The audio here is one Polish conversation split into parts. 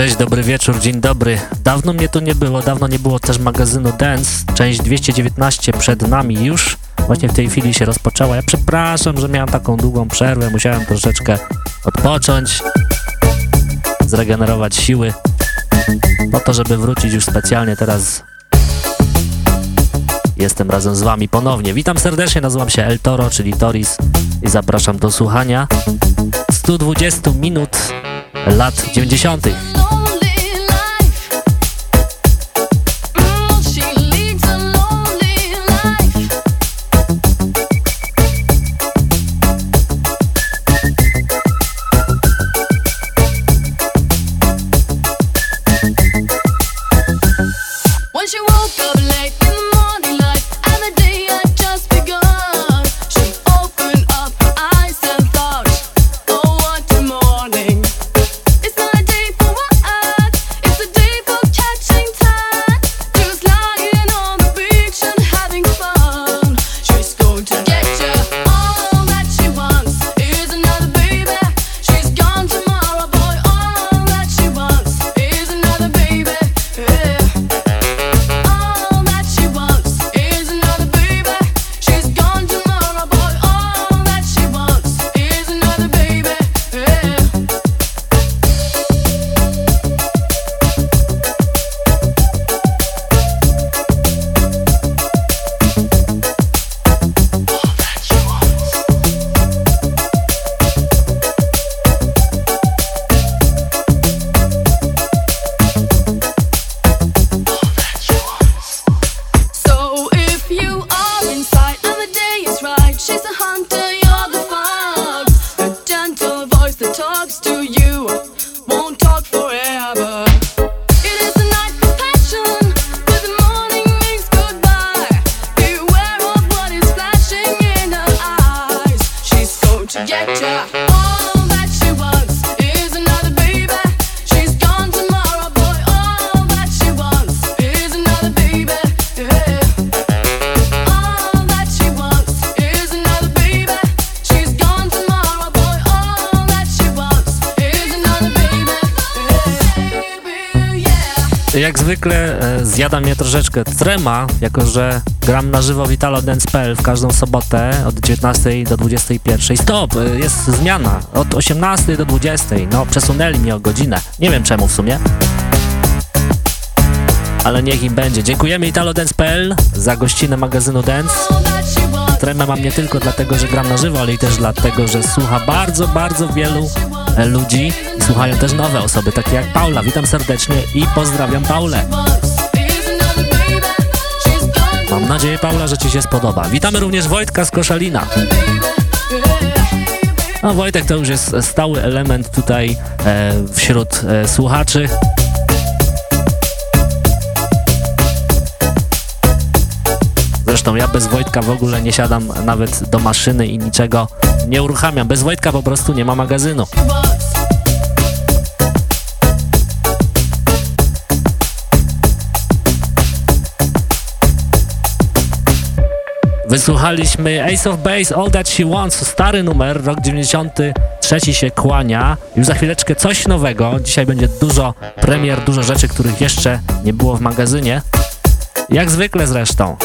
Cześć, dobry wieczór, dzień dobry. Dawno mnie tu nie było, dawno nie było też magazynu Dance. Część 219 przed nami już. Właśnie w tej chwili się rozpoczęła. Ja przepraszam, że miałem taką długą przerwę, musiałem troszeczkę odpocząć, zregenerować siły. Po to, żeby wrócić już specjalnie teraz Jestem razem z Wami ponownie. Witam serdecznie, nazywam się El Toro, czyli Toris i zapraszam do słuchania 120 minut lat 90. troszeczkę trema, jako że gram na żywo Vitalo Dance.pl w każdą sobotę od 19 do 21. Stop, jest zmiana od 18 do 20. No, przesunęli mnie o godzinę. Nie wiem czemu w sumie. Ale niech im będzie. Dziękujemy Italo Dance.pl za gościnę magazynu Dance. Tremę mam nie tylko dlatego, że gram na żywo, ale i też dlatego, że słucha bardzo, bardzo wielu e, ludzi słuchają też nowe osoby, takie jak Paula. Witam serdecznie i pozdrawiam Paulę. Mam nadzieję, Paula, że Ci się spodoba. Witamy również Wojtka z Koszalina. No Wojtek to już jest stały element tutaj e, wśród e, słuchaczy. Zresztą ja bez Wojtka w ogóle nie siadam nawet do maszyny i niczego nie uruchamiam. Bez Wojtka po prostu nie ma magazynu. Wysłuchaliśmy Ace of Base, All That She Wants, stary numer, rok 93 się kłania. Już za chwileczkę coś nowego. Dzisiaj będzie dużo premier, dużo rzeczy, których jeszcze nie było w magazynie. Jak zwykle zresztą.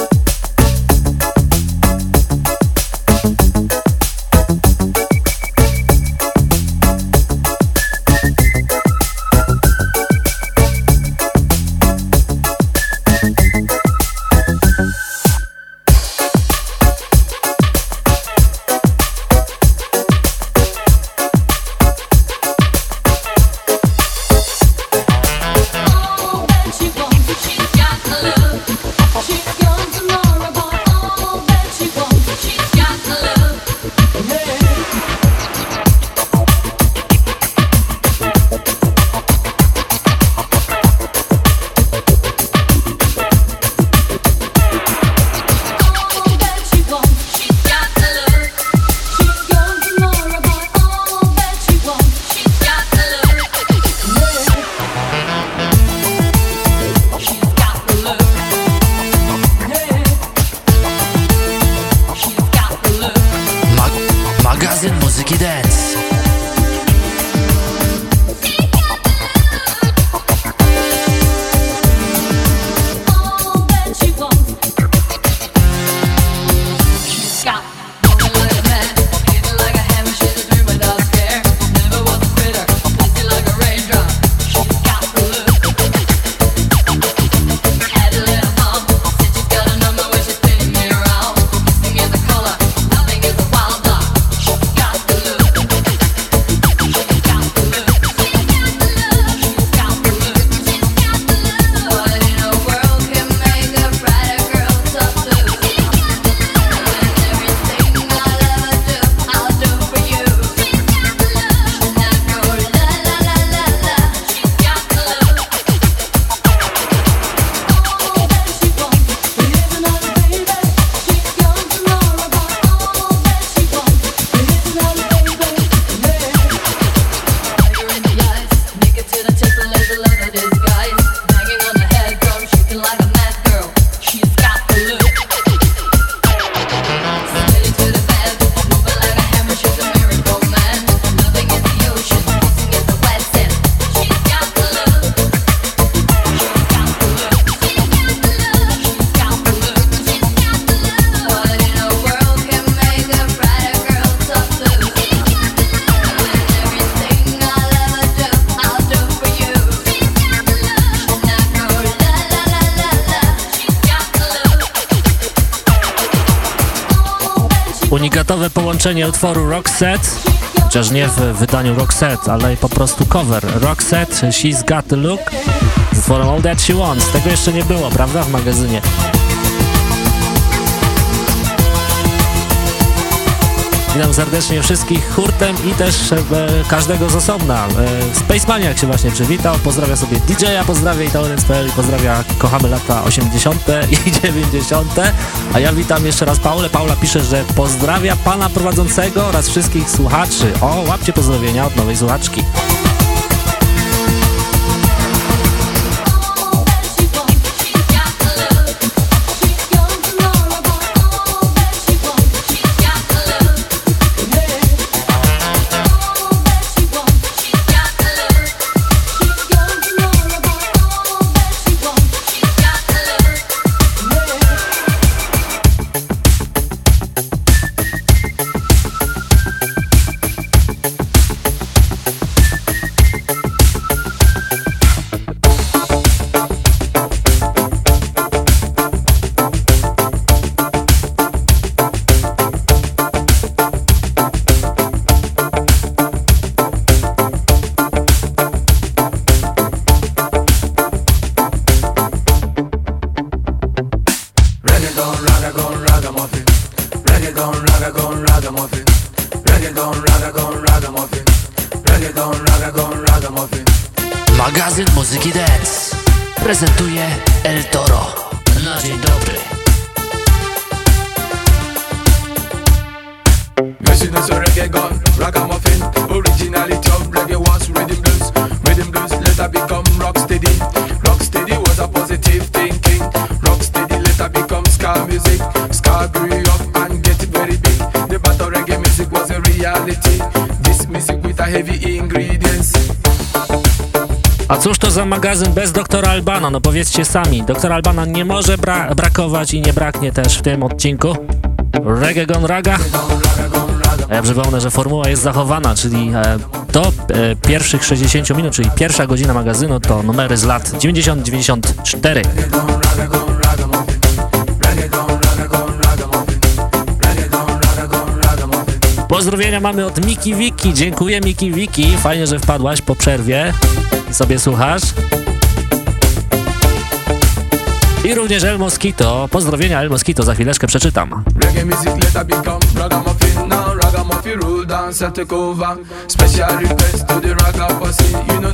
Utworu Roxette, chociaż nie w wydaniu Roxette, ale po prostu cover. Roxette, She's Got the Look utworem All That She Wants. Tego jeszcze nie było, prawda, w magazynie. Witam serdecznie wszystkich hurtem i też e, każdego z osobna. E, Spacemaniak się właśnie przywitał, pozdrawia sobie DJ-a, pozdrawia i i pozdrawia Kochamy lata 80. i 90. A ja witam jeszcze raz Paulę. Paula pisze, że pozdrawia pana prowadzącego oraz wszystkich słuchaczy. O, łapcie pozdrowienia od nowej słuchaczki. Doktora Albana, no powiedzcie sami, doktor Albana nie może bra brakować i nie braknie też w tym odcinku. Reggae Gon Raga. Ja przypomnę, że formuła jest zachowana, czyli e, do e, pierwszych 60 minut, czyli pierwsza godzina magazynu to numery z lat 90-94. Pozdrowienia mamy od Miki Wiki. Dziękuję Miki Wiki. Fajnie, że wpadłaś po przerwie i sobie słuchasz. I również El Mosquito. Pozdrowienia El Mosquito, za chwileczkę przeczytam. Special request to the raga posse You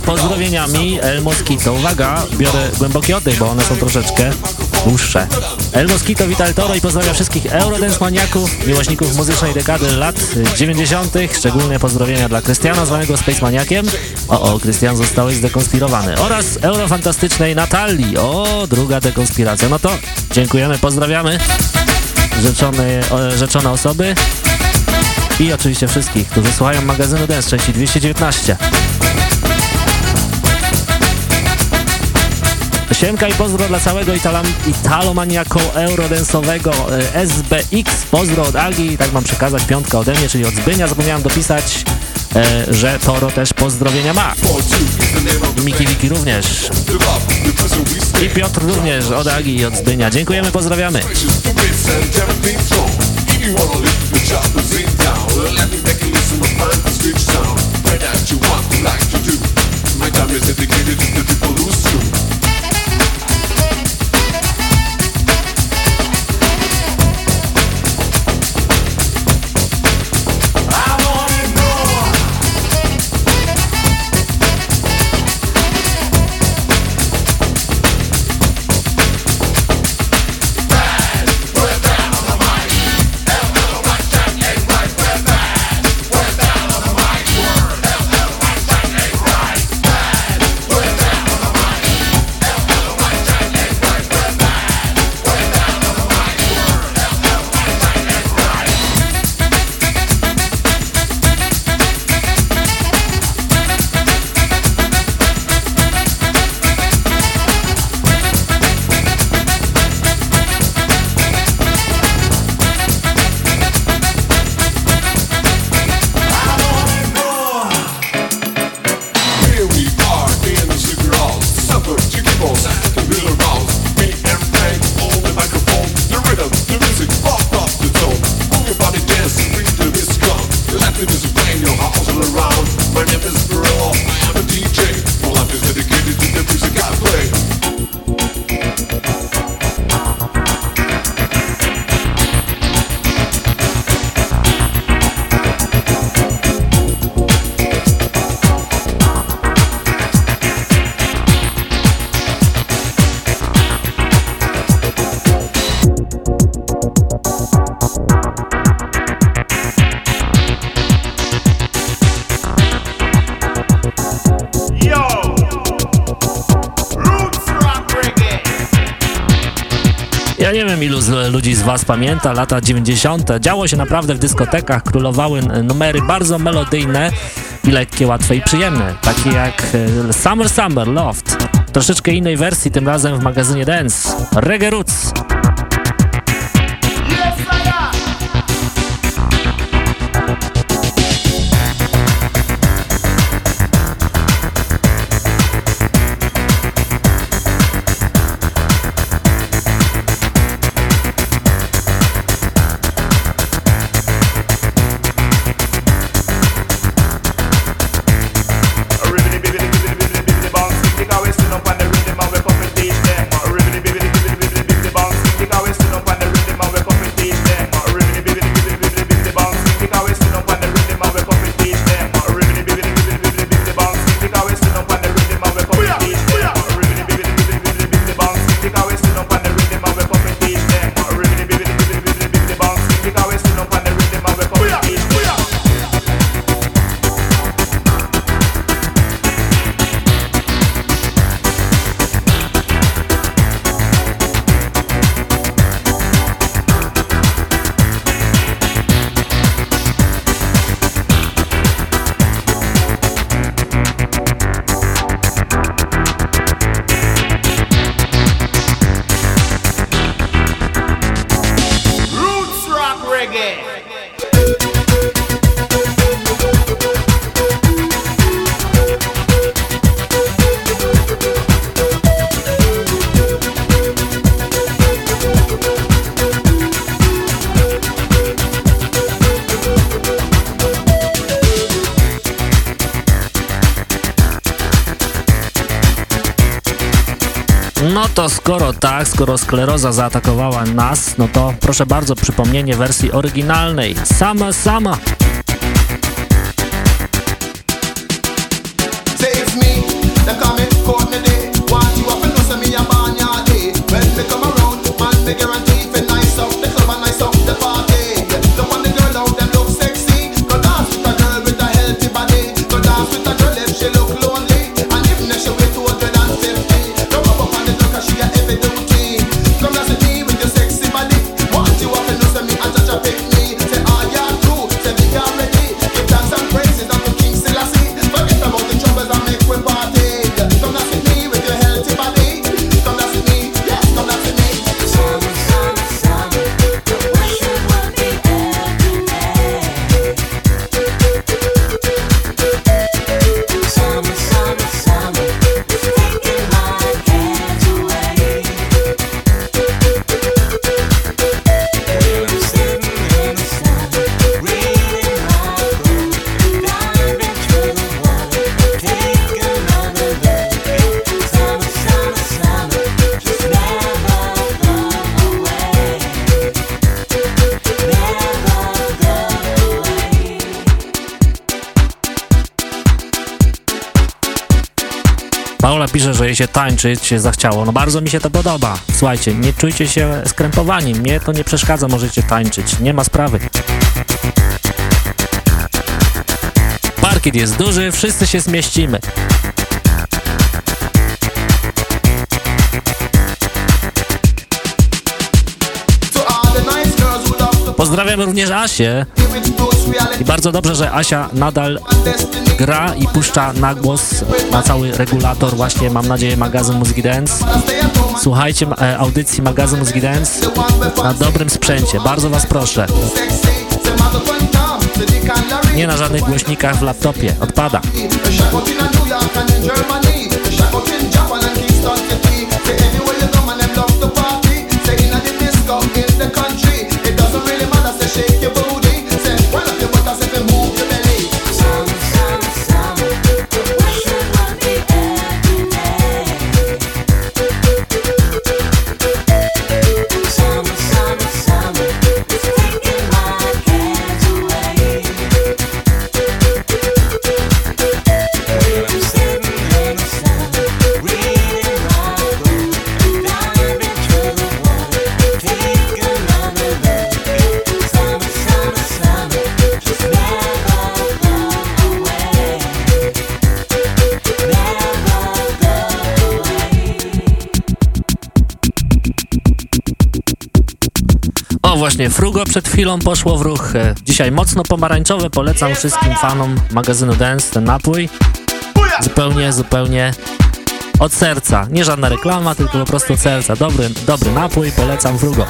pozdrowieniami El Mosquito. Uwaga, biorę głęboki oddech, bo one są troszeczkę dłuższe. El Mosquito wita El Toro i pozdrawia wszystkich Eurodance maniaków, miłośników muzycznej dekady lat 90. Szczególnie pozdrowienia dla Krystiana, zwanego Space Maniakiem. O, o, Krystian zostałeś zdekonspirowany. Oraz eurofantastycznej Natalii. O, druga dekonspiracja. No to dziękujemy, pozdrawiamy rzeczone, rzeczone osoby i oczywiście wszystkich, którzy słuchają magazynu Dance części 219. Siemka i pozdro dla całego italomaniako eurodensowego e, SBX. Pozdro od Agi, tak mam przekazać, piątka ode mnie, czyli od Zbynia. Zapomniałem dopisać e, że Toro też pozdrowienia ma. Miki Wiki również. I Piotr również od Agi i od Zdynia. Dziękujemy, pozdrawiamy. My time is dedicated to Was pamięta, lata 90. Działo się naprawdę w dyskotekach, królowały numery bardzo melodyjne i lekkie, łatwe i przyjemne, takie jak e, Summer Summer Loft, troszeczkę innej wersji, tym razem w magazynie Dance, Reggae Roots. Skoro skleroza zaatakowała nas, no to proszę bardzo, przypomnienie wersji oryginalnej. Sama, sama. Której się tańczyć zachciało. No bardzo mi się to podoba. Słuchajcie, nie czujcie się skrępowani, mnie to nie przeszkadza, możecie tańczyć, nie ma sprawy. Parkiet jest duży, wszyscy się zmieścimy. Pozdrawiam również Asię i bardzo dobrze, że Asia nadal gra i puszcza na głos na cały regulator właśnie, mam nadzieję, magazyn Muzyki Dance. Słuchajcie e, audycji magazyn Muzyki Dance na dobrym sprzęcie, bardzo was proszę. Nie na żadnych głośnikach w laptopie, odpada. właśnie, Frugo przed chwilą poszło w ruch. E, dzisiaj mocno pomarańczowe, polecam wszystkim fanom magazynu Dance ten napój. Zupełnie, zupełnie od serca. Nie żadna reklama, tylko po prostu od serca. Dobry, dobry napój, polecam Frugo.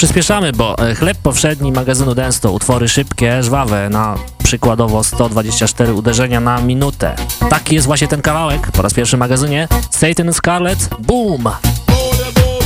przyspieszamy, bo chleb powszedni magazynu Dance to utwory szybkie, żwawe, na przykładowo 124 uderzenia na minutę. Taki jest właśnie ten kawałek, po raz pierwszy w magazynie Satan Scarlet Boom! Boom, boom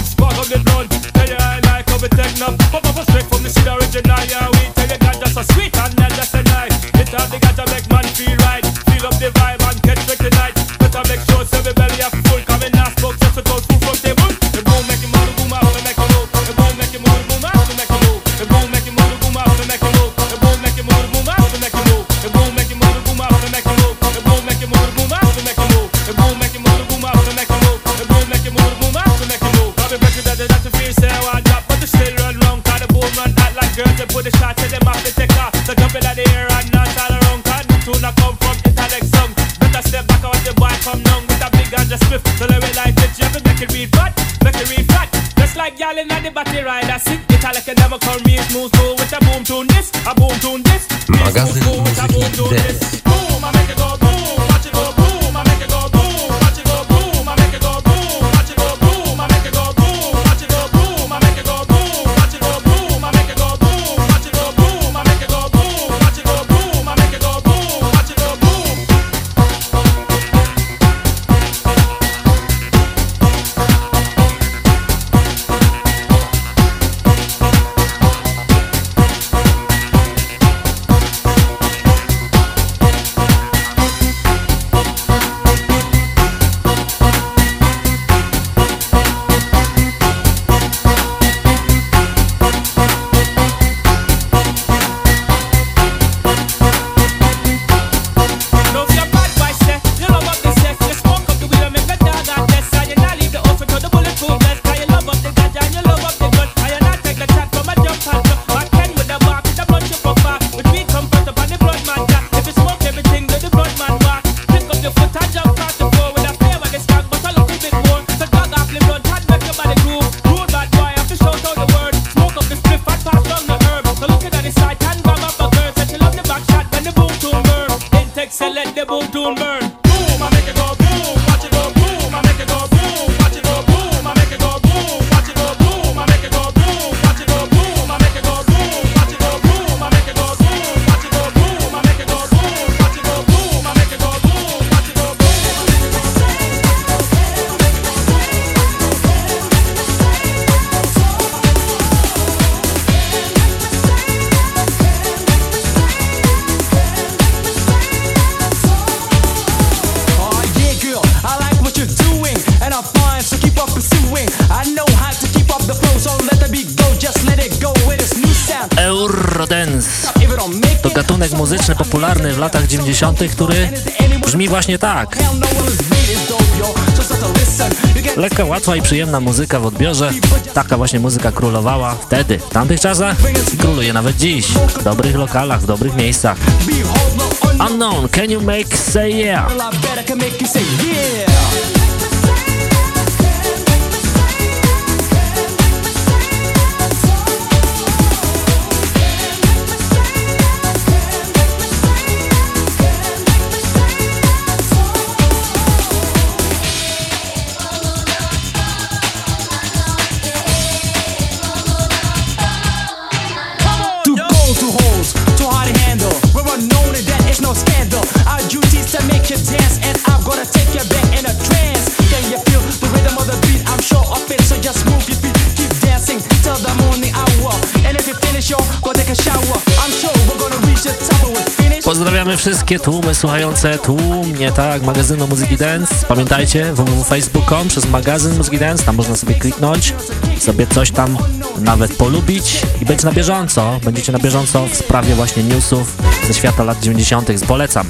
the swift So let me it make it read fat Make it read fat. Just like y'all in the batty ride I sit Italic and never call me smooth smooth With a boom tune this, a boom tune this. W latach 90., który brzmi właśnie tak. Lekka, łatwa i przyjemna muzyka w odbiorze. Taka właśnie muzyka królowała wtedy, w tamtych czasach i króluje nawet dziś. W dobrych lokalach, w dobrych miejscach. Unknown, can you make say yeah? Pozdrawiamy wszystkie tłumy słuchające tłumnie, tak, magazynu Muzyki Dance. Pamiętajcie, www.facebook.com przez magazyn Muzyki Dance, tam można sobie kliknąć, sobie coś tam nawet polubić i być na bieżąco. Będziecie na bieżąco w sprawie właśnie newsów ze świata lat 90. Polecam.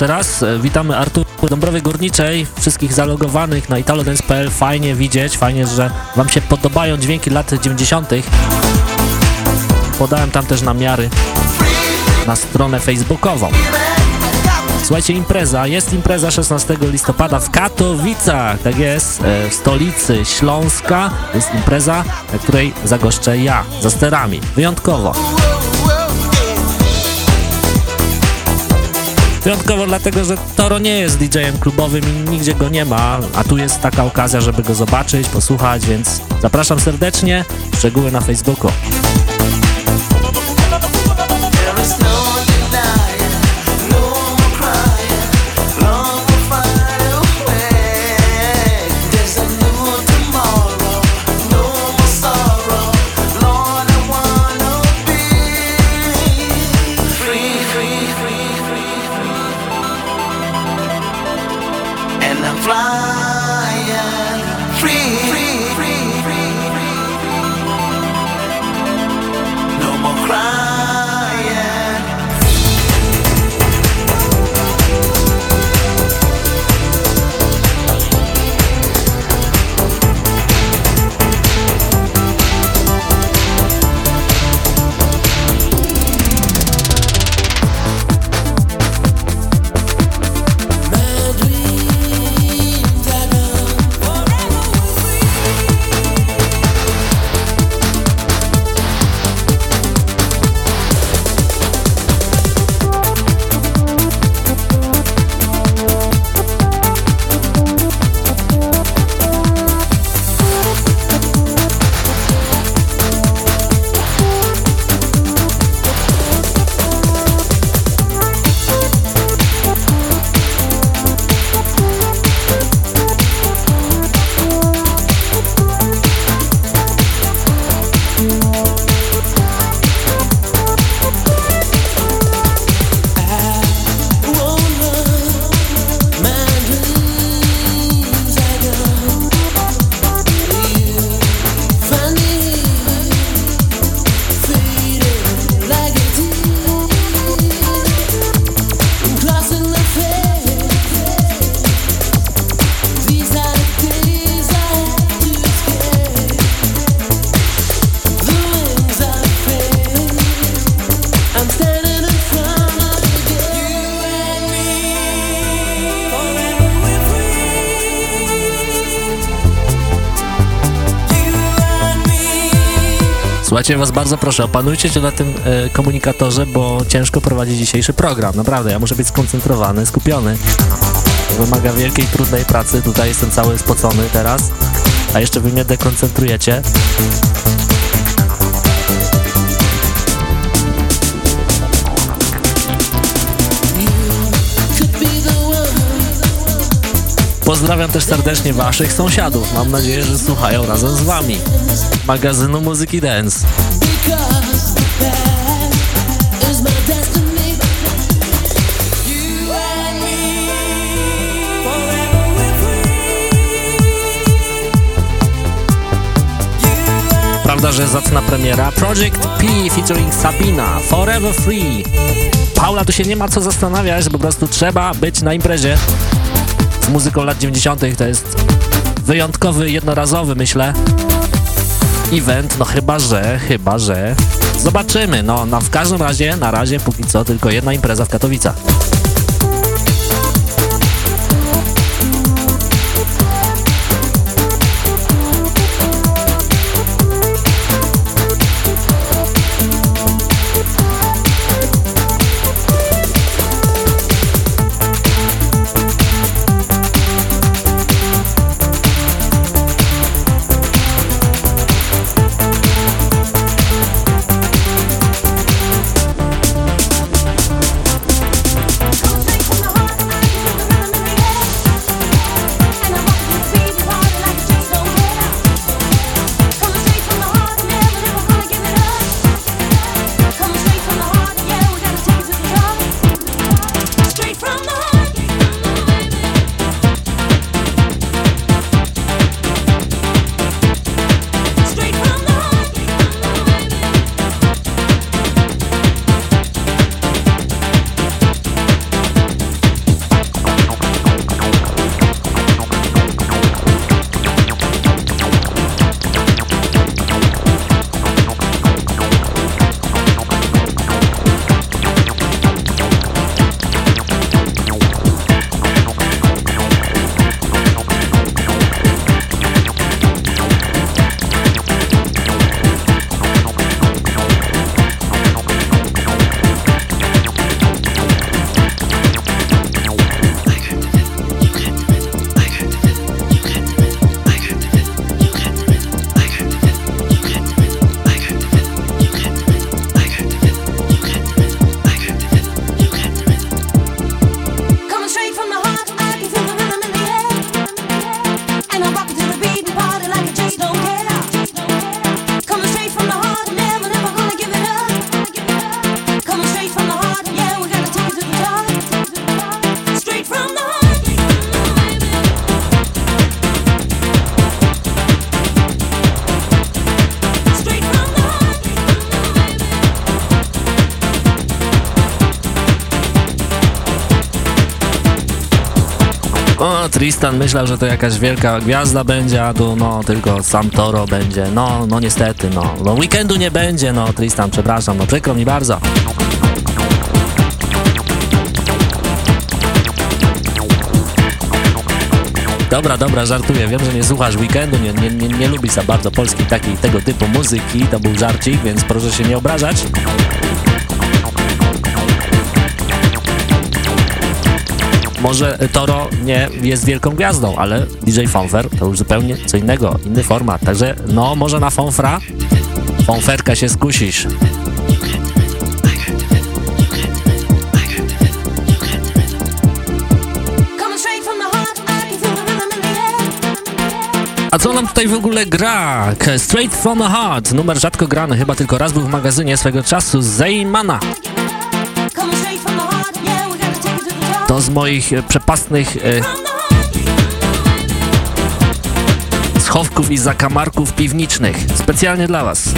Jeszcze raz, witamy Artur Dąbrowy Górniczej, wszystkich zalogowanych na italodance.pl, fajnie widzieć, fajnie, że wam się podobają dźwięki lat 90. Podałem tam też namiary na stronę facebookową. Słuchajcie, impreza, jest impreza 16 listopada w Katowicach, tak jest, e, w stolicy Śląska, jest impreza, na której zagoszczę ja, za sterami, wyjątkowo. Wyjątkowo dlatego, że Toro nie jest DJ-em klubowym i nigdzie go nie ma, a tu jest taka okazja, żeby go zobaczyć, posłuchać, więc zapraszam serdecznie, szczegóły na Facebooku. Słuchajcie, was bardzo proszę, opanujcie się na tym e, komunikatorze, bo ciężko prowadzić dzisiejszy program. Naprawdę, ja muszę być skoncentrowany, skupiony. Wymaga wielkiej, trudnej pracy. Tutaj jestem cały spocony teraz, a jeszcze wy mnie dekoncentrujecie. Pozdrawiam też serdecznie waszych sąsiadów. Mam nadzieję, że słuchają razem z wami magazynu Muzyki Dance. Prawda, że zacna premiera Project P featuring Sabina Forever Free. Paula, tu się nie ma co zastanawiać, po prostu trzeba być na imprezie muzyką lat 90. To jest wyjątkowy, jednorazowy, myślę, event, no chyba, że, chyba, że zobaczymy, no, no w każdym razie, na razie, póki co, tylko jedna impreza w Katowicach. Tristan myślał, że to jakaś wielka gwiazda będzie, a tu no tylko sam Toro będzie. No, no niestety, no. No weekendu nie będzie, no Tristan, przepraszam, no przykro mi bardzo. Dobra, dobra, żartuję. Wiem, że nie słuchasz weekendu, nie, nie, nie, nie lubisz za bardzo polskiej takiej tego typu muzyki. To był żarcik, więc proszę się nie obrażać. Może Toro nie jest wielką gwiazdą, ale DJ Fonfer to już zupełnie co innego, inny format. Także no, może na Fonfra, Fonferka się skusisz. A co nam tutaj w ogóle gra? Straight from the Heart, numer rzadko grany, chyba tylko raz był w magazynie swego czasu, Zeymana. Z moich e, przepastnych e, schowków i zakamarków piwniczych. Specjalnie dla Was.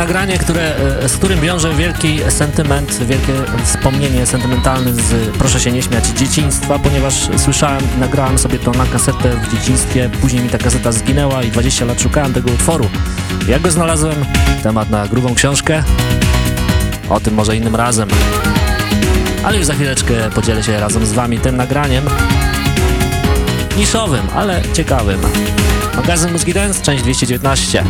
Nagranie, które, e, z którym wiąże wielki sentyment, wielkie wspomnienie sentymentalne z, proszę się nie śmiać, dzieciństwa, ponieważ słyszałem, nagrałem sobie to na kasetę w dzieciństwie, później mi ta kaseta zginęła i 20 lat szukałem tego utworu. Jak go znalazłem? Temat na grubą książkę? O tym może innym razem. Ale już za chwileczkę podzielę się razem z Wami tym nagraniem. Niszowym, ale ciekawym. Magazyn Mózgi Dance, część 219.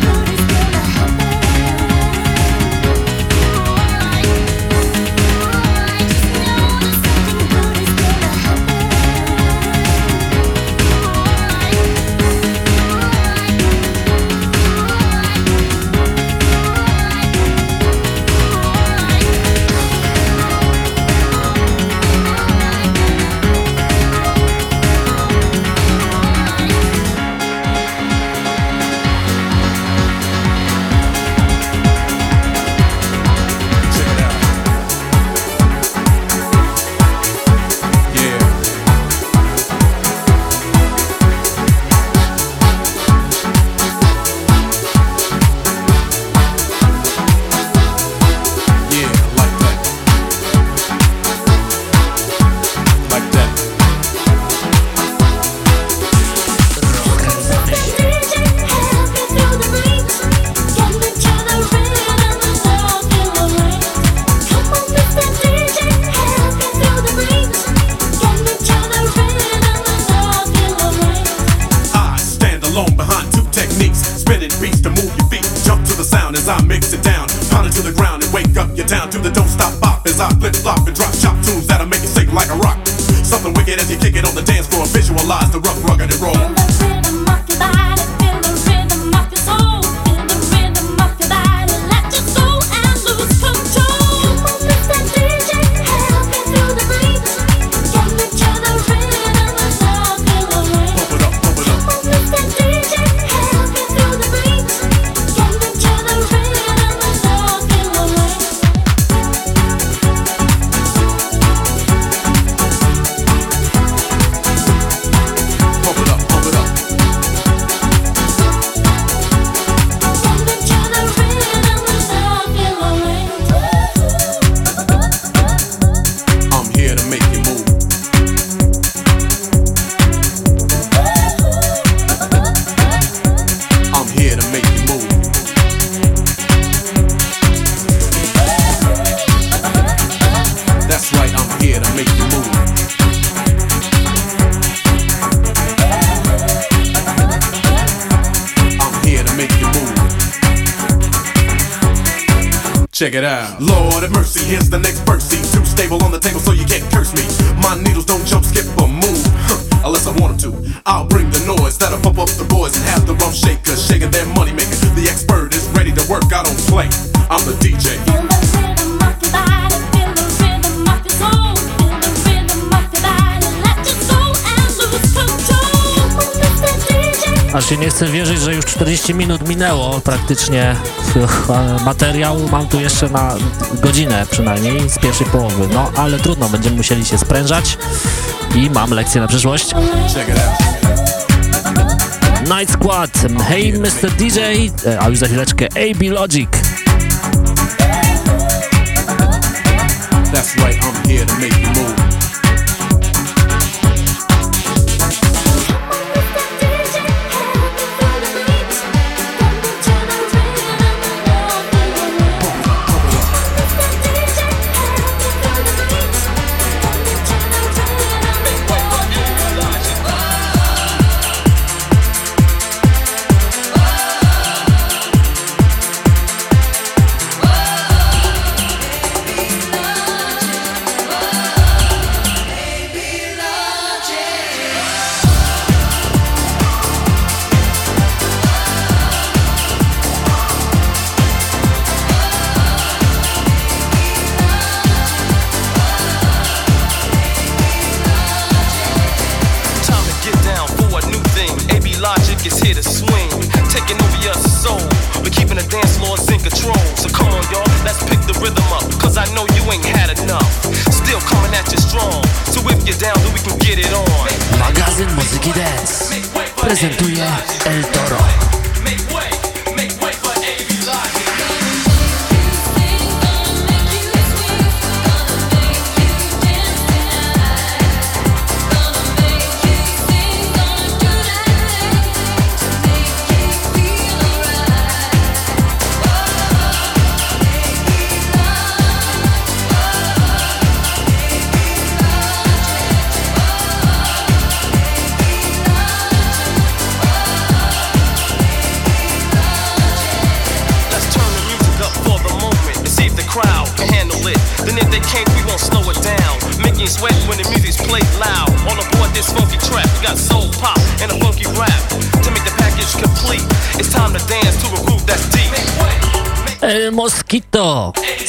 I'll bring the noise that'll pump up the boys and have the rum shakers shaking their money maker. The expert is ready to work, I don't play. I'm the DJ. Aż się nie chcę wierzyć, że już 40 minut minęło praktycznie materiału. Mam tu jeszcze na godzinę przynajmniej z pierwszej połowy. No ale trudno, będziemy musieli się sprężać i mam lekcję na przyszłość. Night Squad, Hey Mr. DJ, a już za chwileczkę AB Logic. That's right, I'm here to make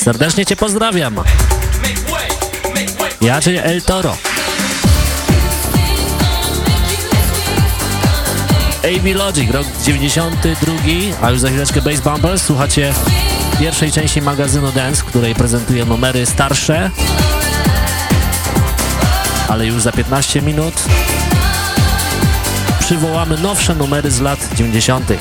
Serdecznie Cię pozdrawiam. Ja, czyli El Toro. AB Logic, rok 92, a już za chwileczkę Bass Bumpers. Słuchacie pierwszej części magazynu Dance, której prezentuję numery starsze, ale już za 15 minut przywołamy nowsze numery z lat 90.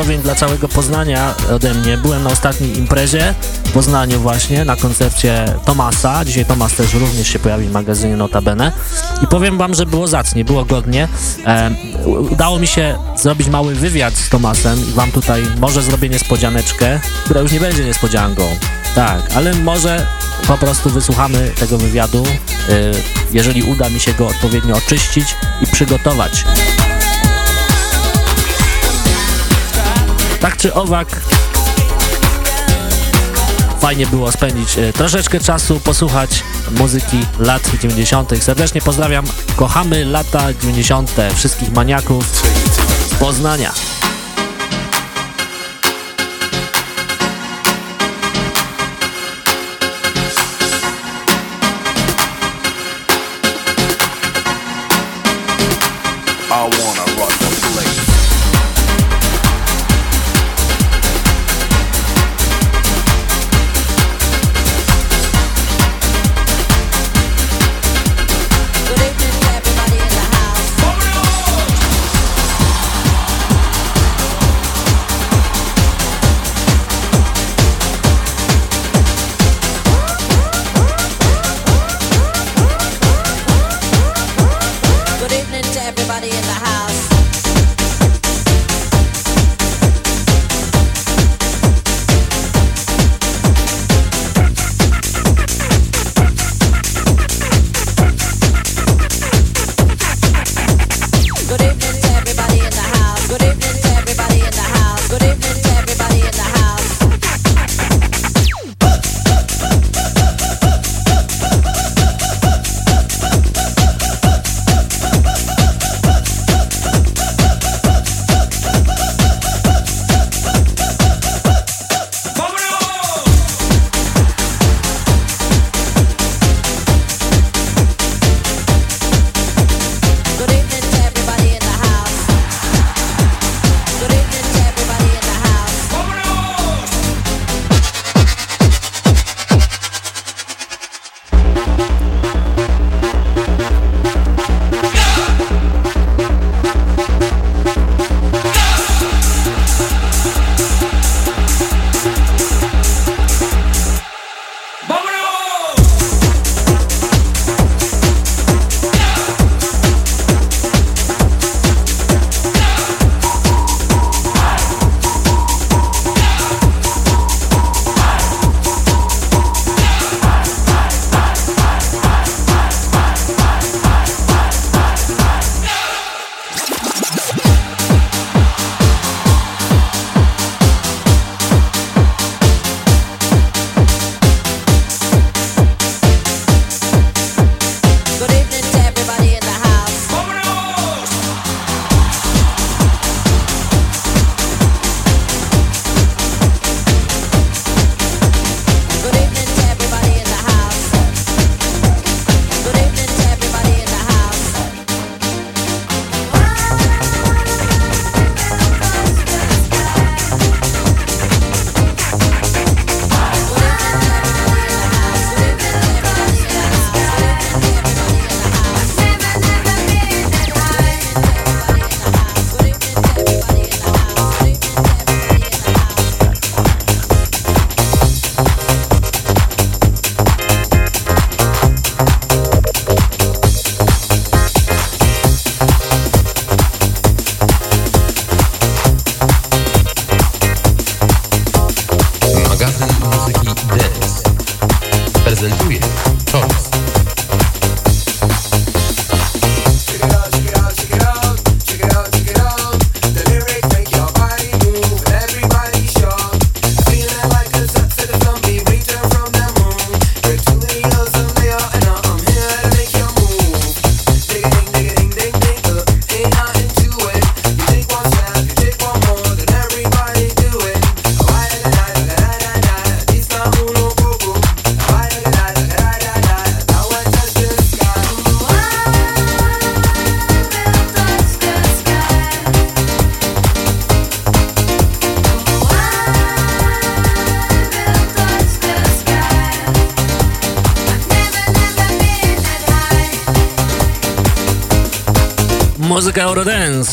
pozdrowień dla całego Poznania ode mnie. Byłem na ostatniej imprezie w Poznaniu właśnie, na koncercie Tomasa. Dzisiaj Tomas też również się pojawi w magazynie Notabene. I powiem wam, że było zacnie, było godnie. E, udało mi się zrobić mały wywiad z Tomasem i wam tutaj może zrobię niespodzianeczkę, która już nie będzie niespodzianką. Tak, ale może po prostu wysłuchamy tego wywiadu, e, jeżeli uda mi się go odpowiednio oczyścić i przygotować. Czy owak, fajnie było spędzić e, troszeczkę czasu, posłuchać muzyki lat 90. Serdecznie pozdrawiam, kochamy lata 90. wszystkich maniaków z Poznania.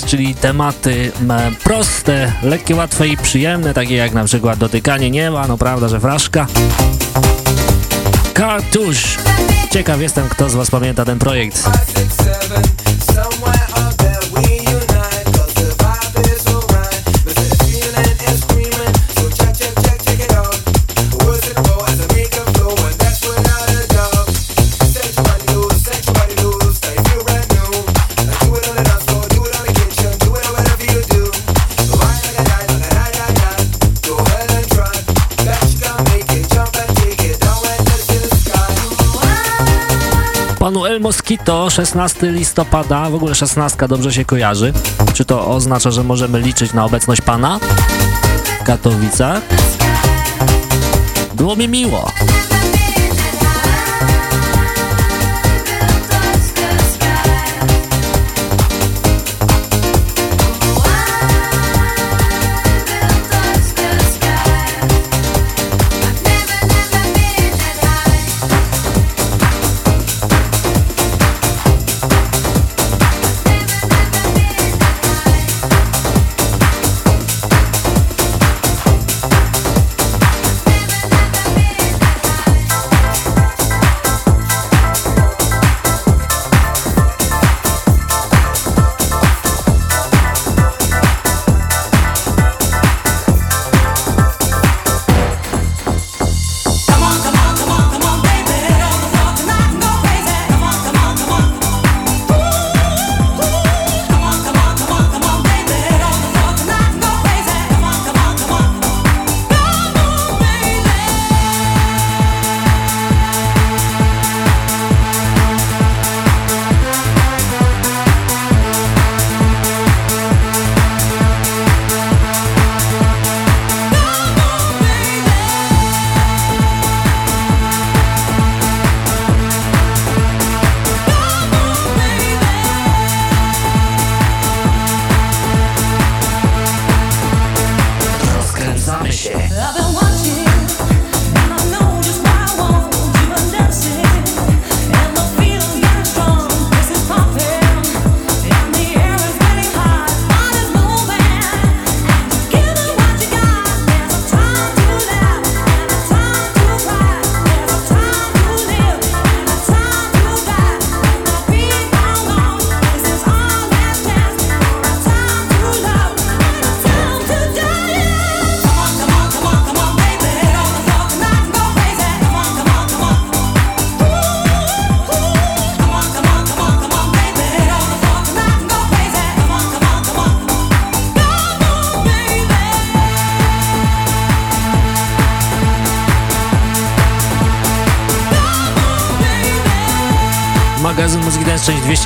Czyli tematy proste, lekkie, łatwe i przyjemne, takie jak na przykład dotykanie nieba, no prawda, że fraszka. Cartouche. Ciekaw jestem, kto z Was pamięta ten projekt. Moskito 16 listopada, w ogóle 16 dobrze się kojarzy. Czy to oznacza, że możemy liczyć na obecność pana w Katowicach? Było mi miło.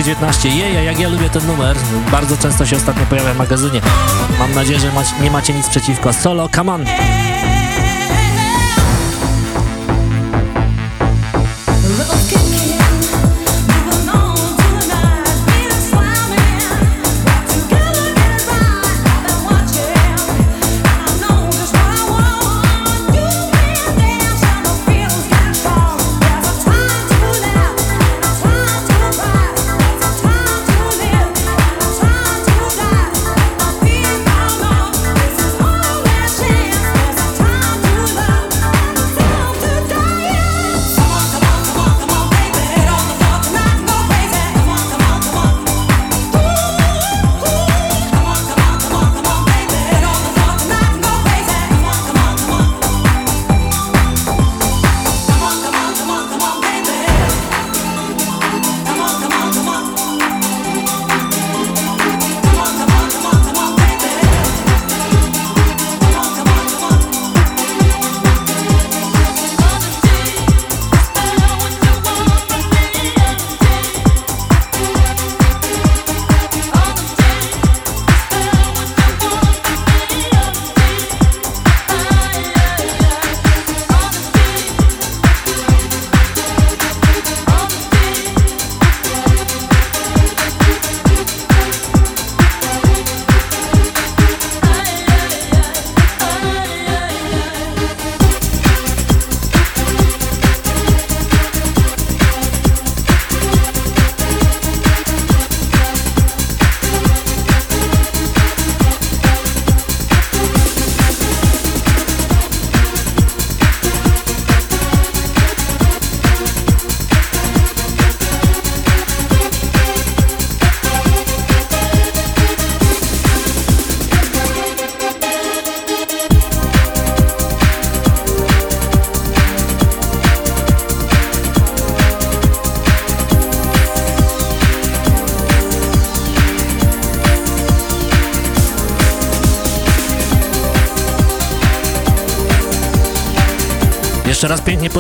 219. Jeja, jak ja lubię ten numer. Bardzo często się ostatnio pojawia w magazynie. Mam nadzieję, że nie macie nic przeciwko. Solo, come on!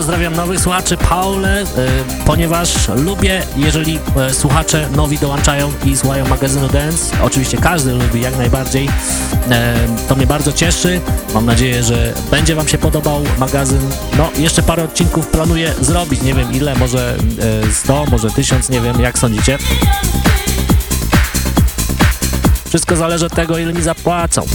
Pozdrawiam nowych słuchaczy Paule, y, ponieważ lubię, jeżeli y, słuchacze nowi dołączają i słuchają magazynu Dance. Oczywiście każdy lubi jak najbardziej. Y, to mnie bardzo cieszy. Mam nadzieję, że będzie Wam się podobał magazyn. No, jeszcze parę odcinków planuję zrobić. Nie wiem ile, może 100, może 1000, nie wiem, jak sądzicie. Wszystko zależy od tego, ile mi zapłacą.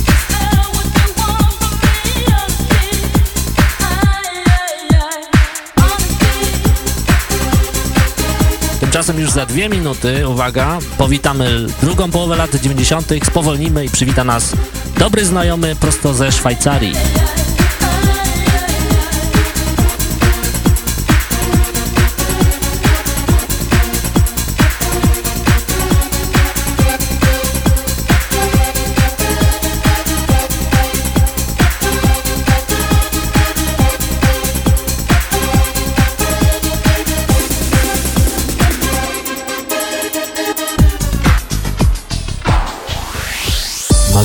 Tymczasem już za dwie minuty, uwaga, powitamy drugą połowę lat 90., spowolnimy i przywita nas dobry znajomy prosto ze Szwajcarii.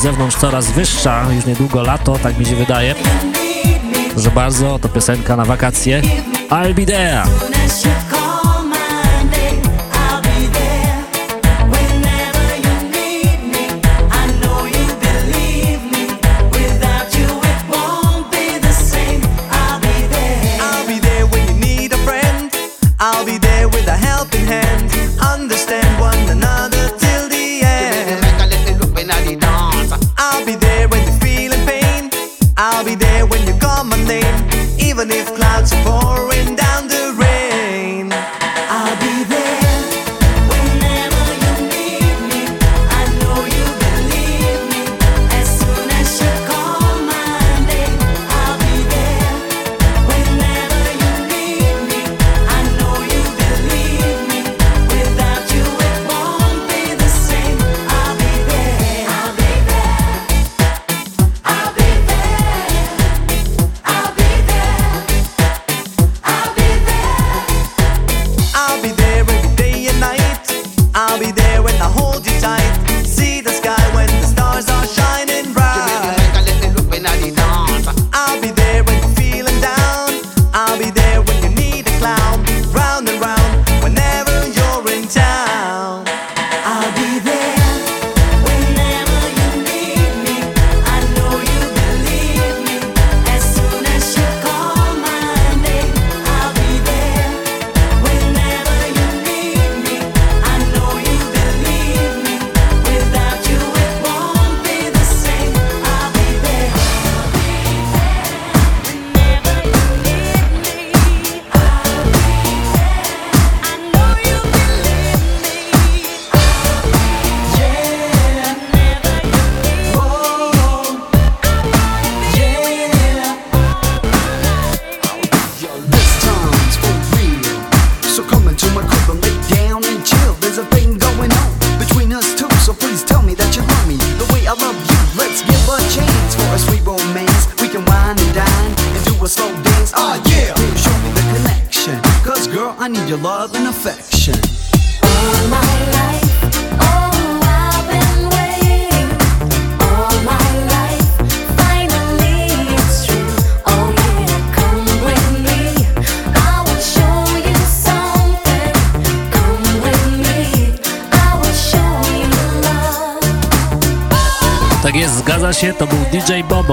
Zewnątrz coraz wyższa, już niedługo lato, tak mi się wydaje. Proszę bardzo, to piosenka na wakacje. I'll be there.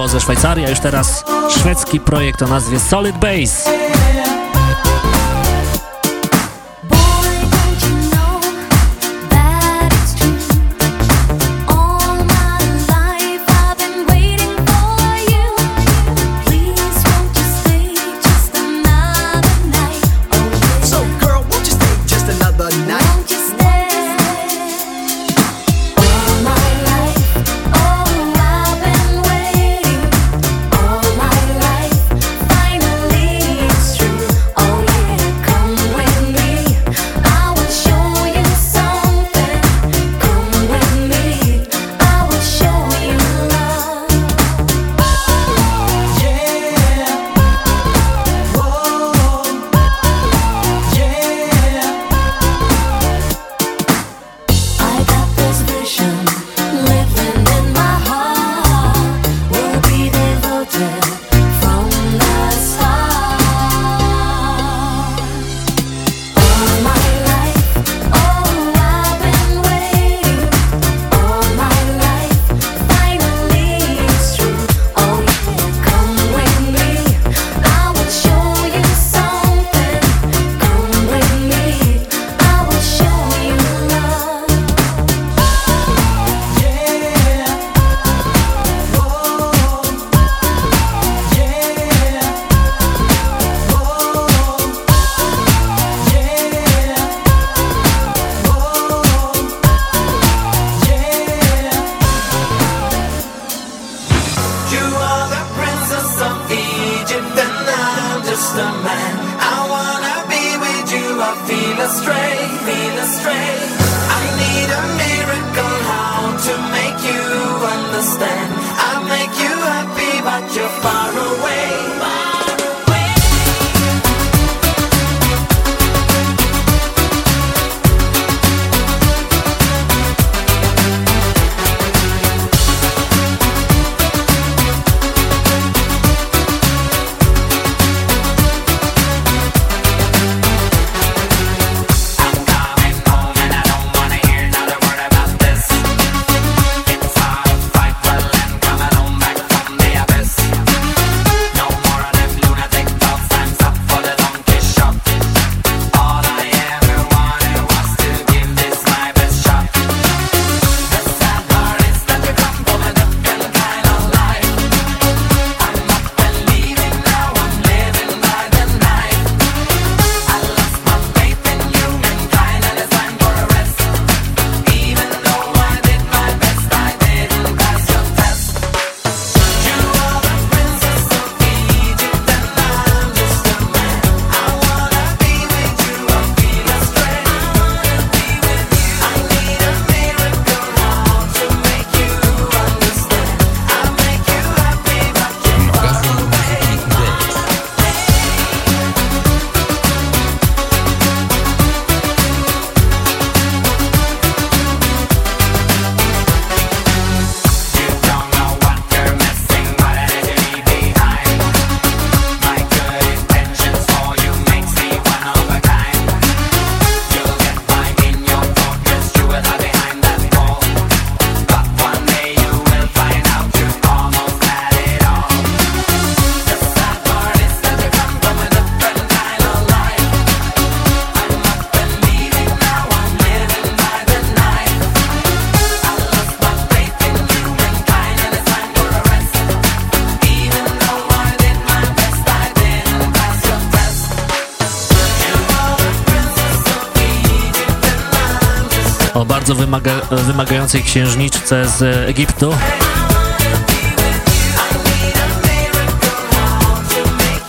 Ze Szwajcarii, a już teraz szwedzki projekt o nazwie Solid Base. Wymagającej księżniczce z Egiptu.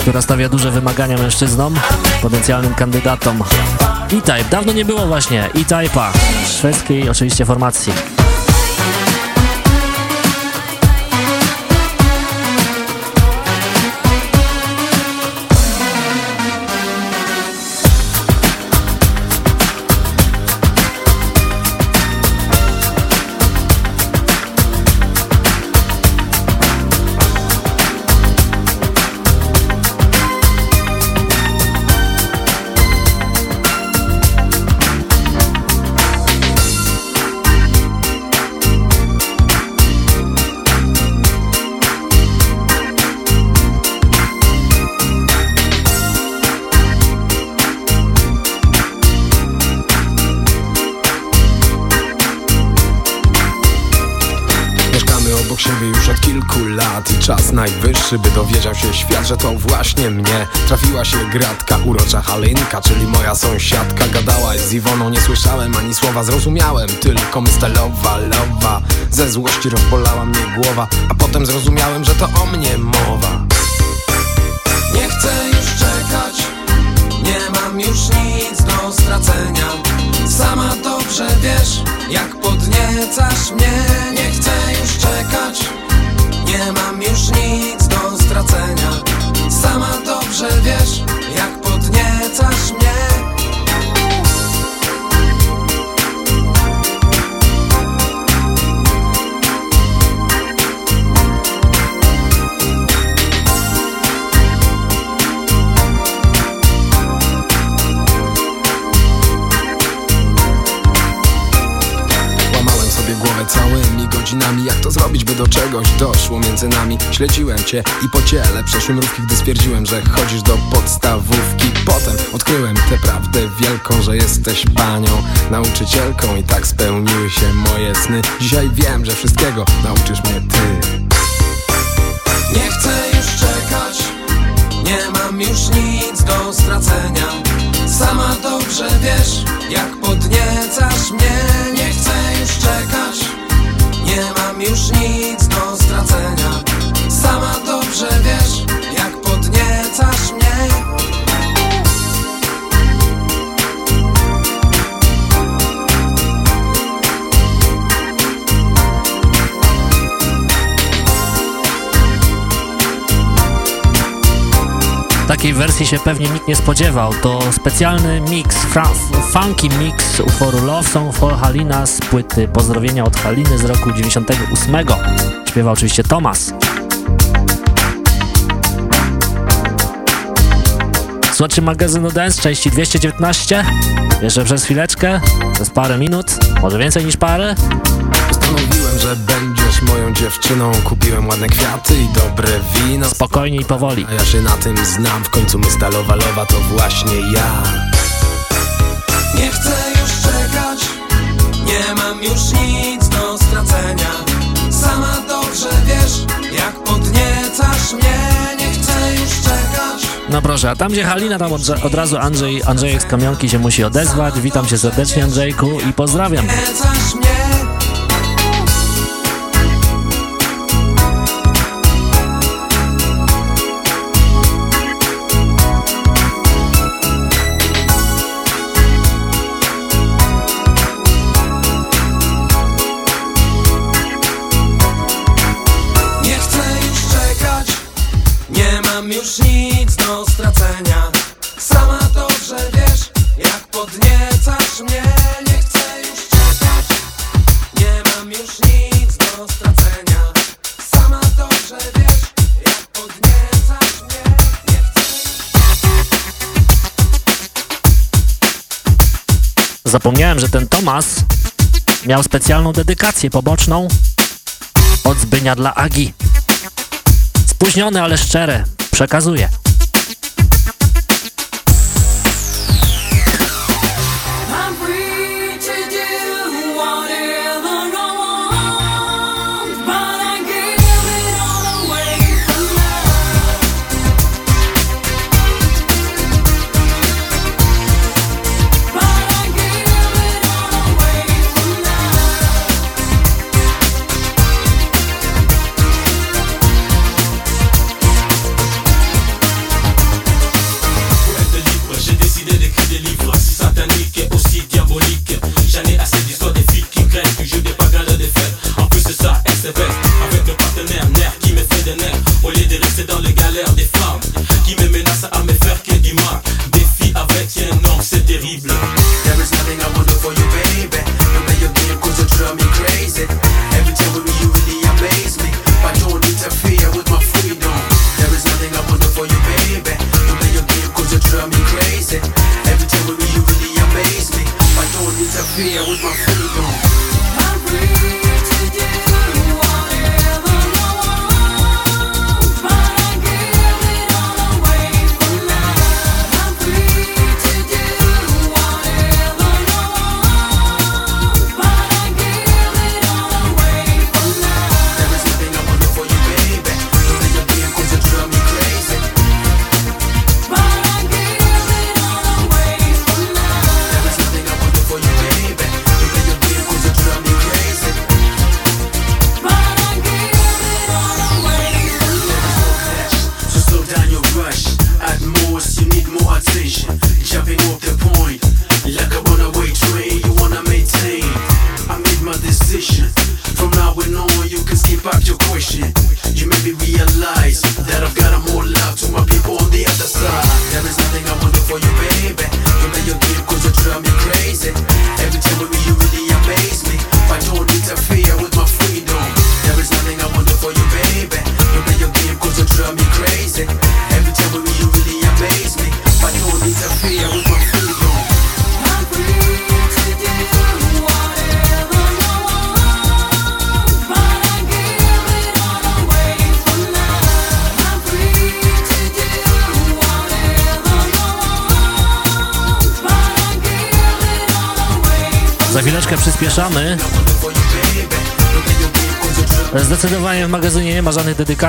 która stawia duże wymagania mężczyznom, potencjalnym kandydatom. E-Type, dawno nie było właśnie E-Type'a, szwedzkiej oczywiście formacji. Najwyższy, by dowiedział się świat, że to właśnie mnie Trafiła się gratka, urocza Halinka, czyli moja sąsiadka. Gadałaś z Iwoną, nie słyszałem ani słowa, zrozumiałem Tylko mystelowa lowa. Ze złości rozbolała mnie głowa A potem zrozumiałem, że to o mnie mowa. Nie chcę już czekać Nie mam już nic do stracenia. Sama dobrze wiesz, jak podniecasz mnie. Nie chcę już czekać nie mam już nic do stracenia. Sama dobrze wiesz, jak podniecasz mnie godzinami. Jak to zrobić, by do czegoś doszło między nami? Śledziłem cię i po ciele przeszły mrówki Gdy stwierdziłem, że chodzisz do podstawówki. Potem odkryłem tę prawdę wielką Że jesteś panią, nauczycielką I tak spełniły się moje sny. Dzisiaj wiem, że wszystkiego nauczysz mnie ty. Nie chcę już czekać Nie mam już nic do stracenia. Sama dobrze wiesz, jak podniecasz mnie. Nie chcę już czekać nie mam już nic do stracenia. Sama dobrze wiesz, jak podniecasz mnie takiej wersji się pewnie nikt nie spodziewał. To specjalny mix, funky mix utworu Love Song for Halina z płyty Pozdrowienia od Haliny z roku 98. Śpiewa oczywiście Thomas. Słuchajcie magazynu Dance części 219. Jeszcze przez chwileczkę, przez parę minut, może więcej niż parę. Postanowiłem, że będziesz moją dziewczyną. Kupiłem ładne kwiaty i dobre wino. Spokojnie i powoli. A ja się na tym znam, w końcu my stalowa lowa to właśnie ja. Nie chcę już czekać, nie mam już nic do stracenia. Sama dobrze wiesz, jak podniecasz mnie. Nie chcę już czekać no proszę, a tam gdzie Halina, tam od, od razu Andrzej, Andrzejek z Kamionki się musi odezwać. Witam cię serdecznie Andrzejku i pozdrawiam. Zapomniałem, że ten Tomas miał specjalną dedykację poboczną od Zbynia dla Agi. Spóźnione, ale szczere. Przekazuję.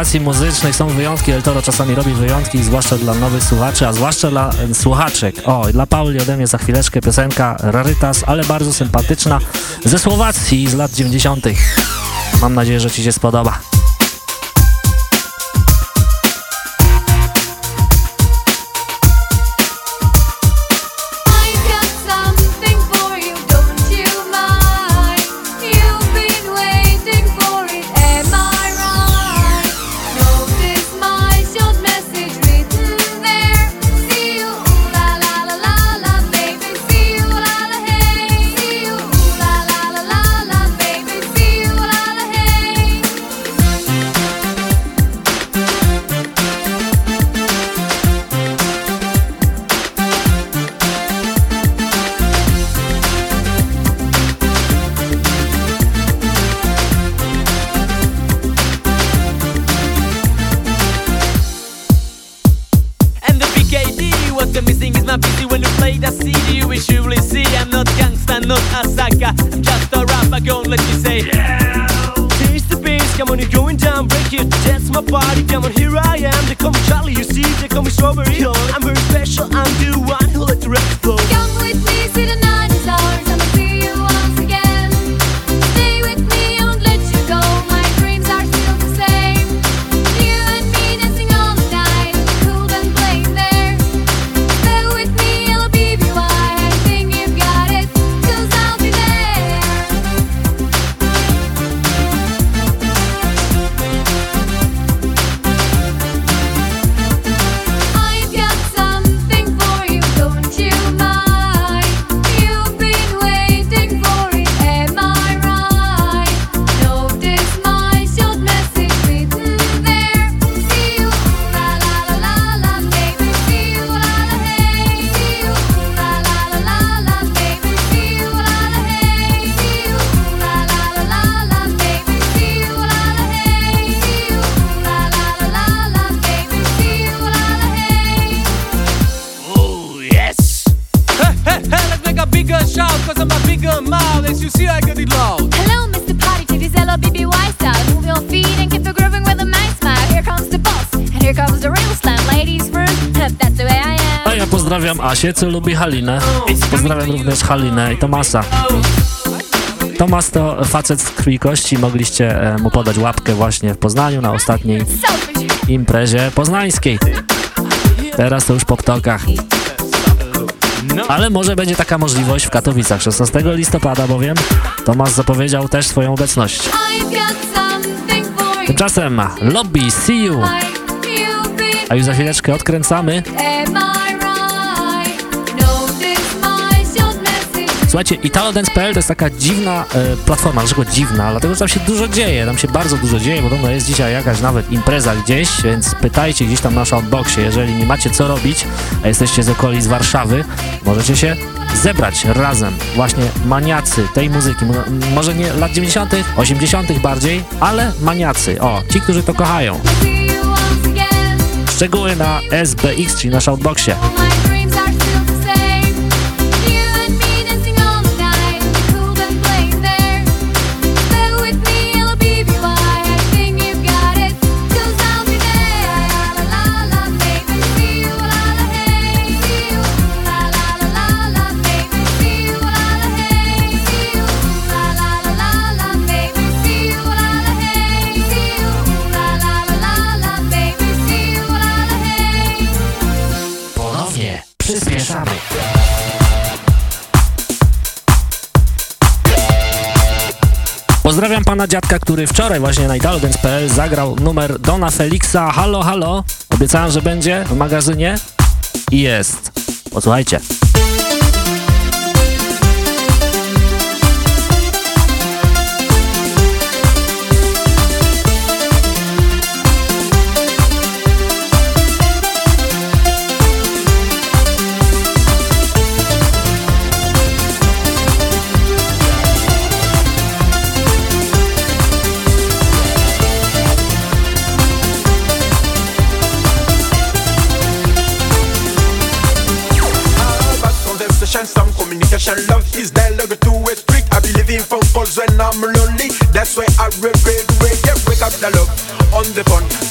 Żadnych dedykacji muzycznych, są wyjątki, El Toro czasami robi wyjątki, zwłaszcza dla nowych słuchaczy, a zwłaszcza dla słuchaczek. O, dla Pauli ode mnie za chwileczkę piosenka Rarytas, ale bardzo sympatyczna, ze Słowacji z lat 90. Mam nadzieję, że Ci się spodoba. Asie, co lubi Halinę. Pozdrawiam również Halinę i Tomasa. Tomas to facet z krwi kości, mogliście e, mu podać łapkę właśnie w Poznaniu na ostatniej imprezie poznańskiej. Teraz to już po ptokach. Ale może będzie taka możliwość w Katowicach 16 listopada, bowiem Tomasz zapowiedział też swoją obecność. Tymczasem lobby, see you! A już za chwileczkę odkręcamy. Słuchajcie, italodance.pl to jest taka dziwna e, platforma, dlaczego tak dziwna? Dlatego, że tam się dużo dzieje, tam się bardzo dużo dzieje, podobno jest dzisiaj jakaś nawet impreza gdzieś, więc pytajcie gdzieś tam na shoutboxie, jeżeli nie macie co robić, a jesteście z okolic Warszawy, możecie się zebrać razem właśnie maniacy tej muzyki, może nie lat 90., 80. bardziej, ale maniacy, o, ci, którzy to kochają. Szczegóły na SBX, czyli na shoutboxie. pana dziadka, który wczoraj właśnie na italodance.pl zagrał numer Dona Felixa Halo Halo. Obiecałem, że będzie w magazynie i jest. Posłuchajcie. a rip it, we get wake up the love on the fun.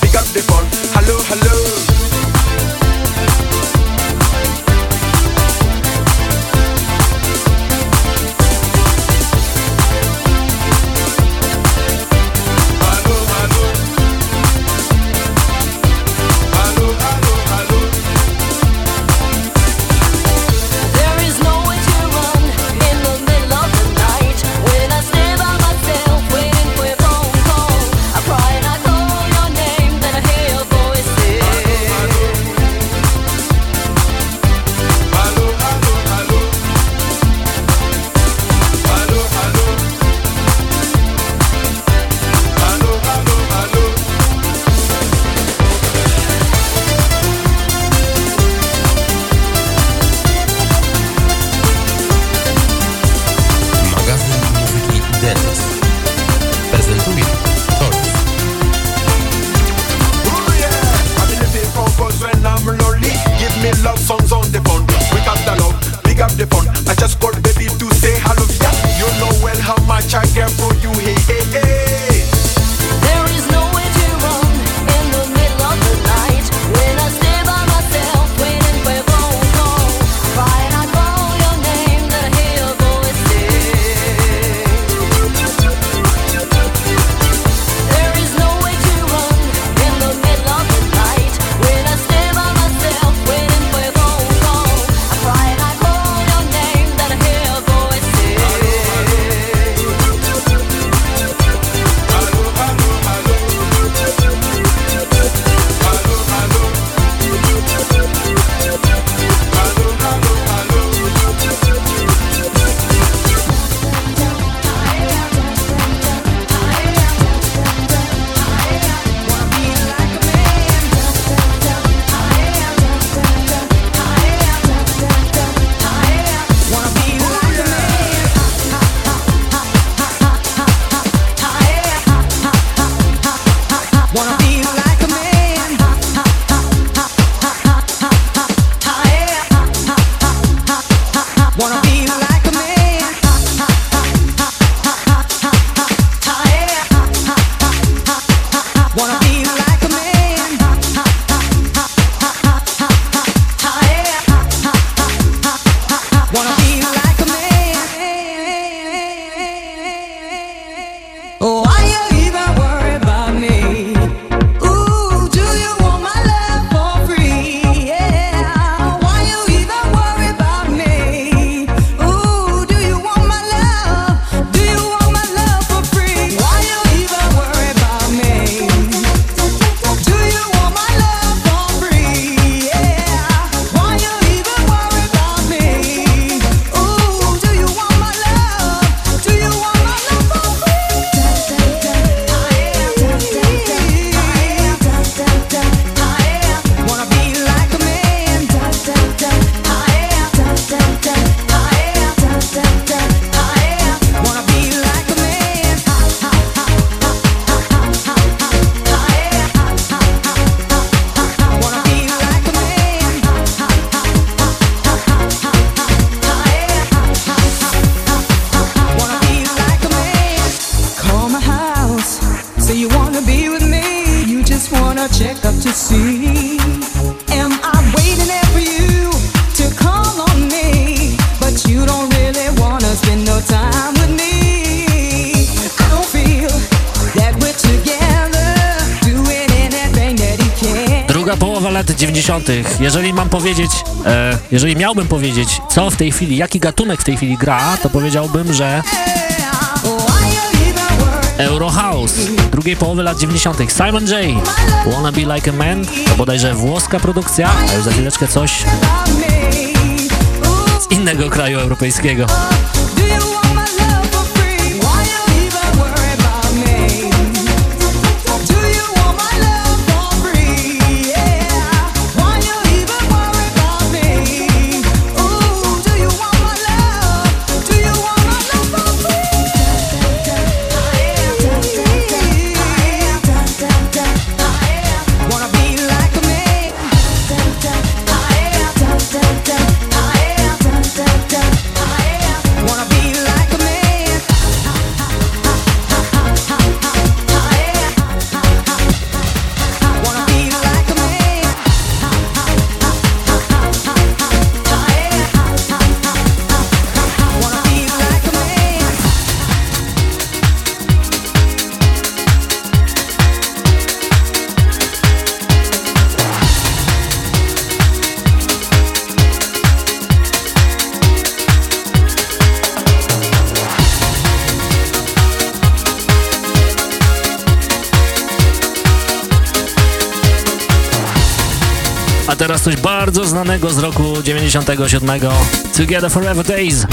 Lat 90. Jeżeli mam powiedzieć, e, jeżeli miałbym powiedzieć, co w tej chwili, jaki gatunek w tej chwili gra, to powiedziałbym, że Eurohouse drugiej połowy lat 90. Simon J. Wanna Be Like a Man to bodajże włoska produkcja, a już za chwileczkę coś z innego kraju europejskiego. Coś bardzo znanego z roku 97. Together Forever Days.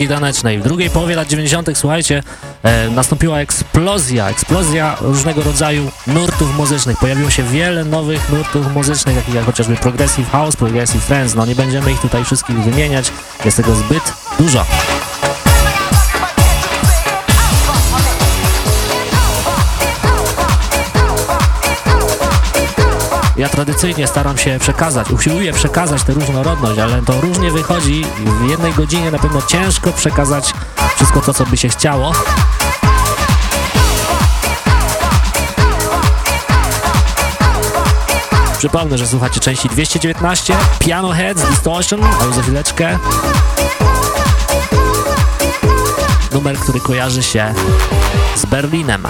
Muzyki tanecznej. W drugiej połowie lat 90. słuchajcie, e, nastąpiła eksplozja, eksplozja różnego rodzaju nurtów muzycznych. Pojawiło się wiele nowych nurtów muzycznych, takich jak chociażby Progressive House, Progressive Trance. No nie będziemy ich tutaj wszystkich wymieniać, jest tego zbyt dużo. Ja tradycyjnie staram się przekazać, usiłuję przekazać tę różnorodność, ale to różnie wychodzi. W jednej godzinie na pewno ciężko przekazać wszystko to, co by się chciało. Przypomnę, że słuchacie części 219, Piano Heads, Distortion, a już za chwileczkę numer, który kojarzy się z Berlinem.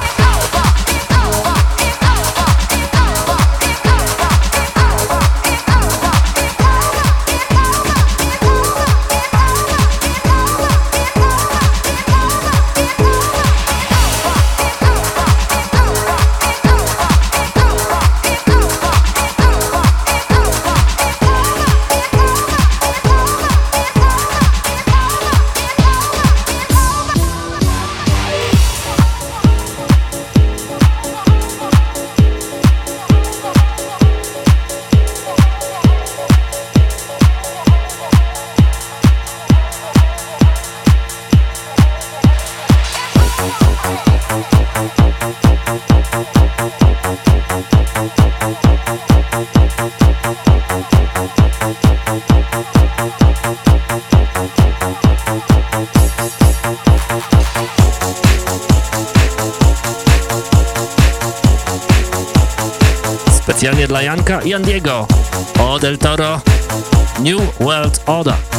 World Order.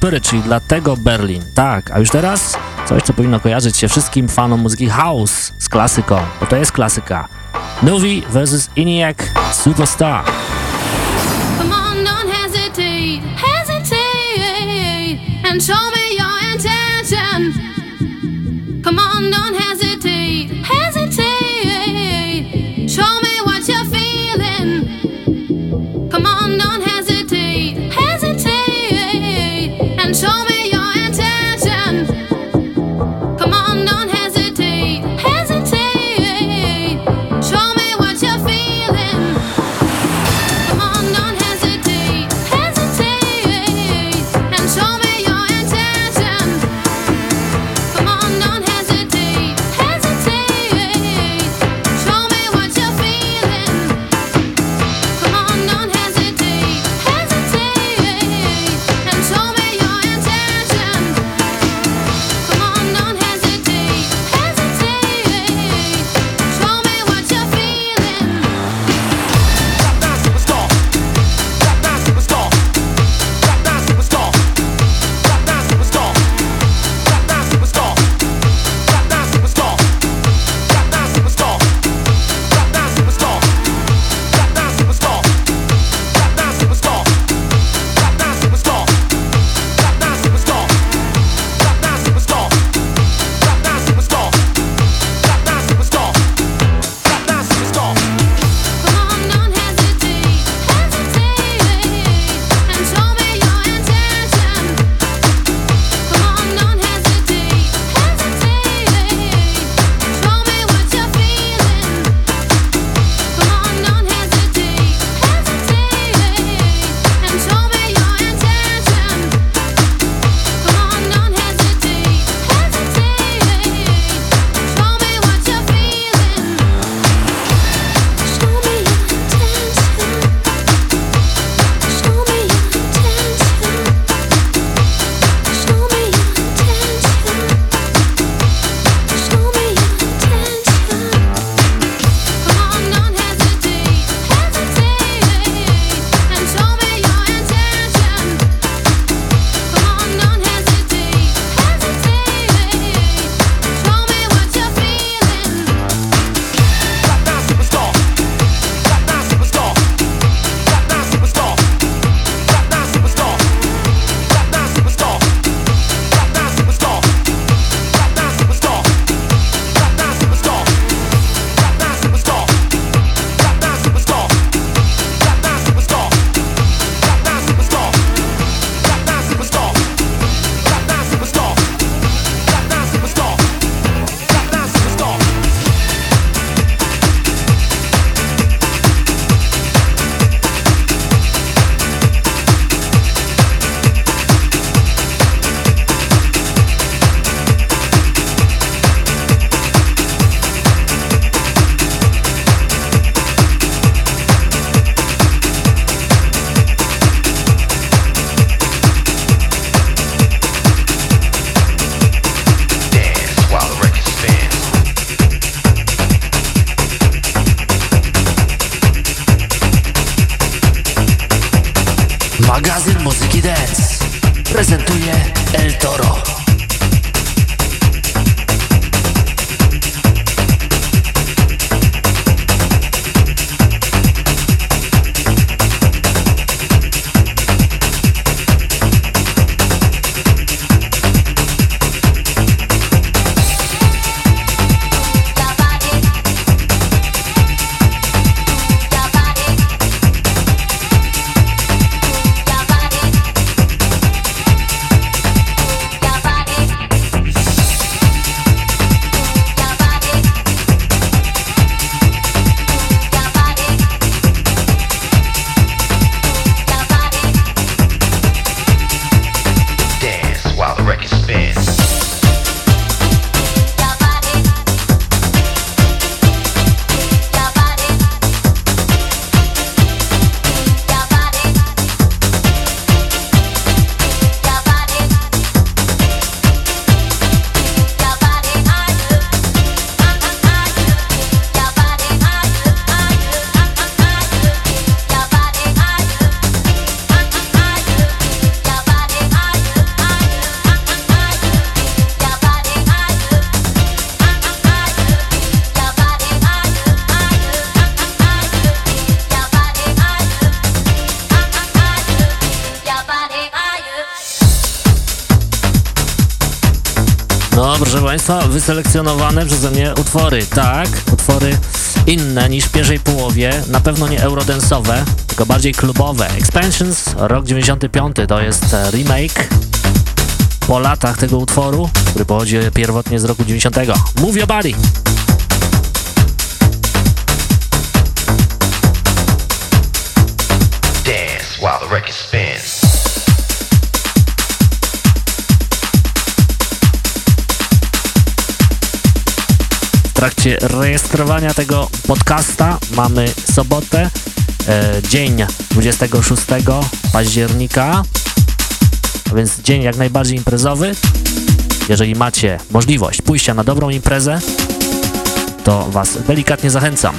Spirit, czyli dlatego Berlin. Tak, a już teraz coś, co powinno kojarzyć się wszystkim fanom muzyki house z klasyką, bo to jest klasyka. Novi vs. ENIAC Superstar. Come on, don't hesitate, hesitate and show wyselekcjonowane przeze mnie utwory. Tak, utwory inne niż w pierwszej połowie, na pewno nie eurodensowe, tylko bardziej klubowe. Expansions, rok 95, to jest e, remake po latach tego utworu, który pochodzi pierwotnie z roku 90. Move Your Body. Trakcie rejestrowania tego podcasta mamy sobotę, e, dzień 26 października, a więc dzień jak najbardziej imprezowy. Jeżeli macie możliwość pójścia na dobrą imprezę, to Was delikatnie zachęcam.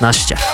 2019.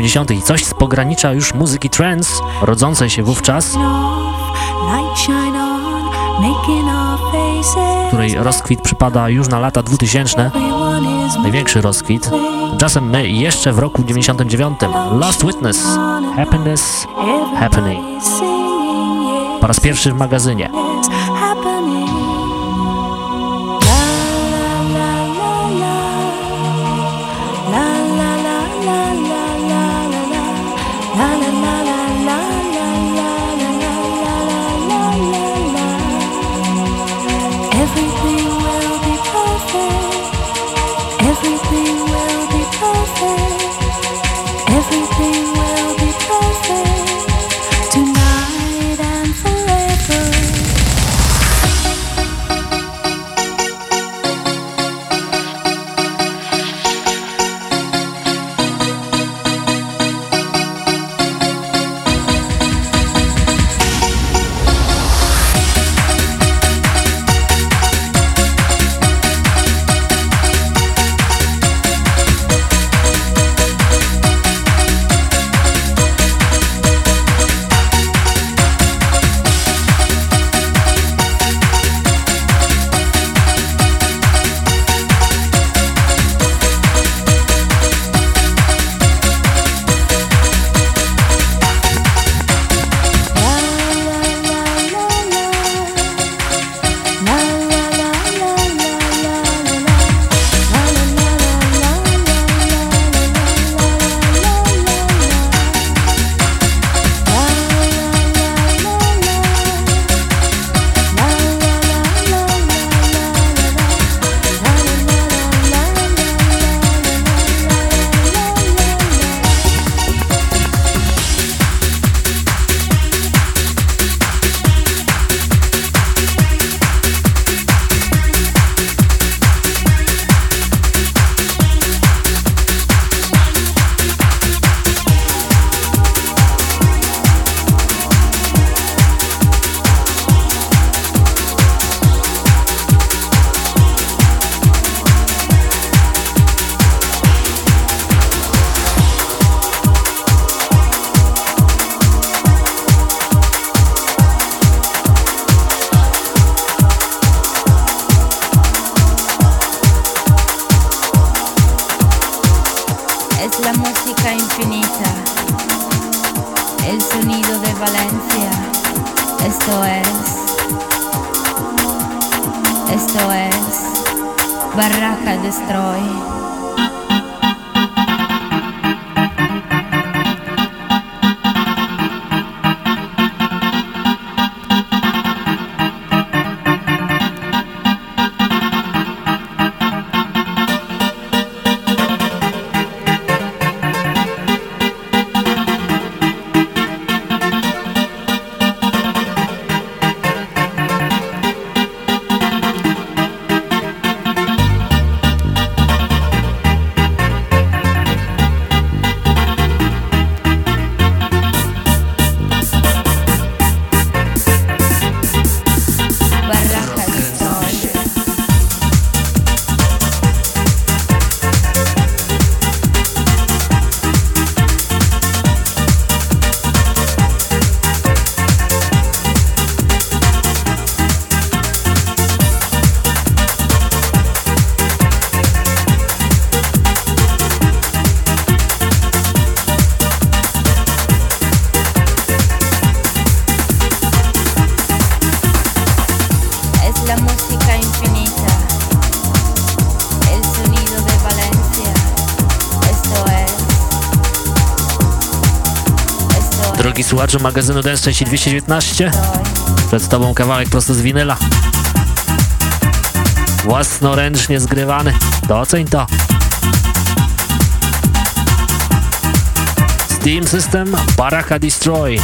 80. i coś z pogranicza już muzyki trance, rodzącej się wówczas, której rozkwit przypada już na lata 2000, największy rozkwit. Czasem my jeszcze w roku 99. Last Witness, Happiness, Happening. Po raz pierwszy w magazynie. Słuchaczu magazynu Dance części 219, es. przed tobą kawałek prosto z winyla. Własnoręcznie zgrywany. Doceń to. Steam System Baraka Destroy.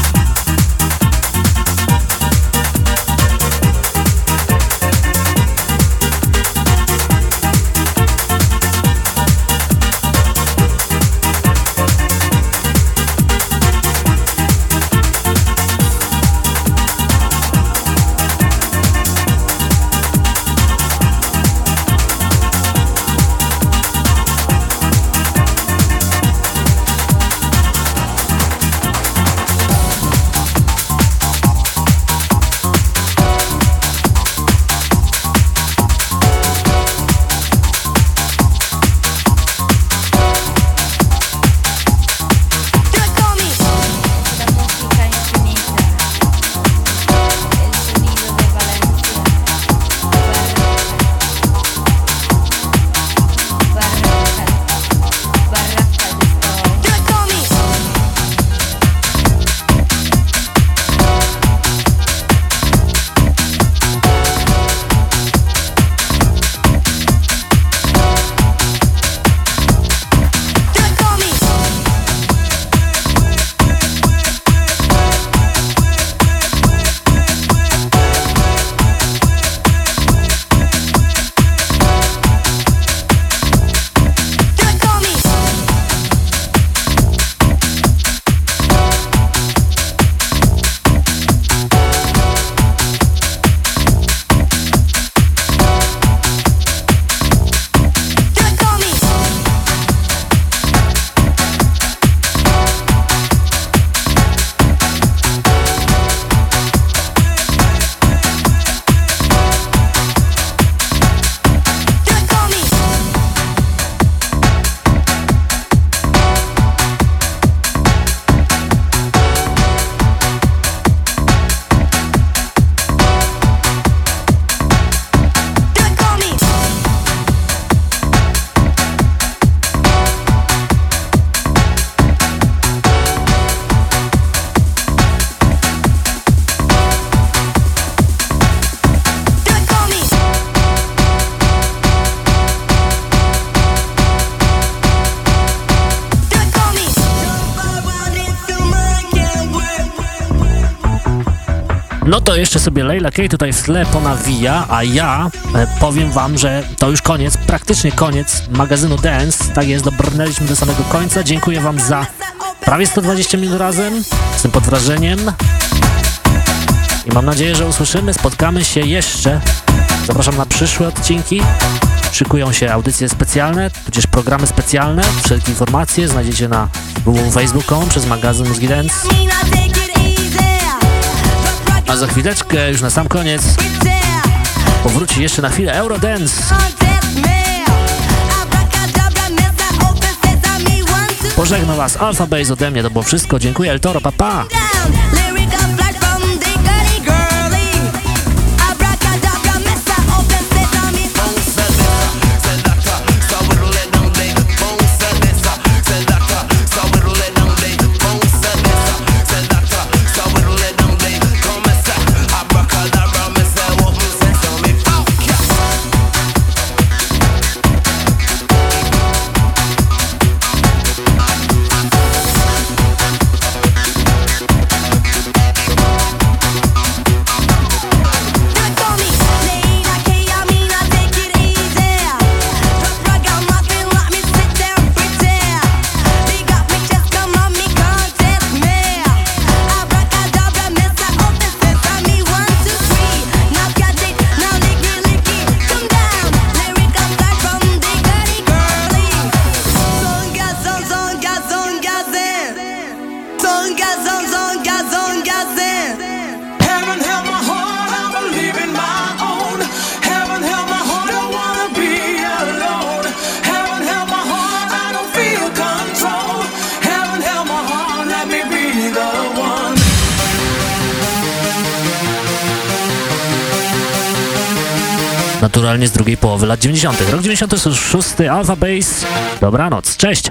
To jeszcze sobie Leila Kay tutaj w tle ponawija, a ja e, powiem wam, że to już koniec, praktycznie koniec magazynu Dance. Tak jest, dobrnęliśmy do samego końca. Dziękuję wam za prawie 120 minut razem. Jestem pod wrażeniem. I mam nadzieję, że usłyszymy, spotkamy się jeszcze. Zapraszam na przyszłe odcinki. Szykują się audycje specjalne, tudzież programy specjalne. Wszelkie informacje znajdziecie na www.facebook.com przez magazyn Mózgi Dance. A za chwileczkę, już na sam koniec, powróci jeszcze na chwilę Eurodance. Pożegnam Was Alpha Base ode mnie, to było wszystko. Dziękuję El Toro, papa. Heaven Naturalnie z drugiej połowy lat 90. Rok 96, Alpha Base. Dobranoc, cześć!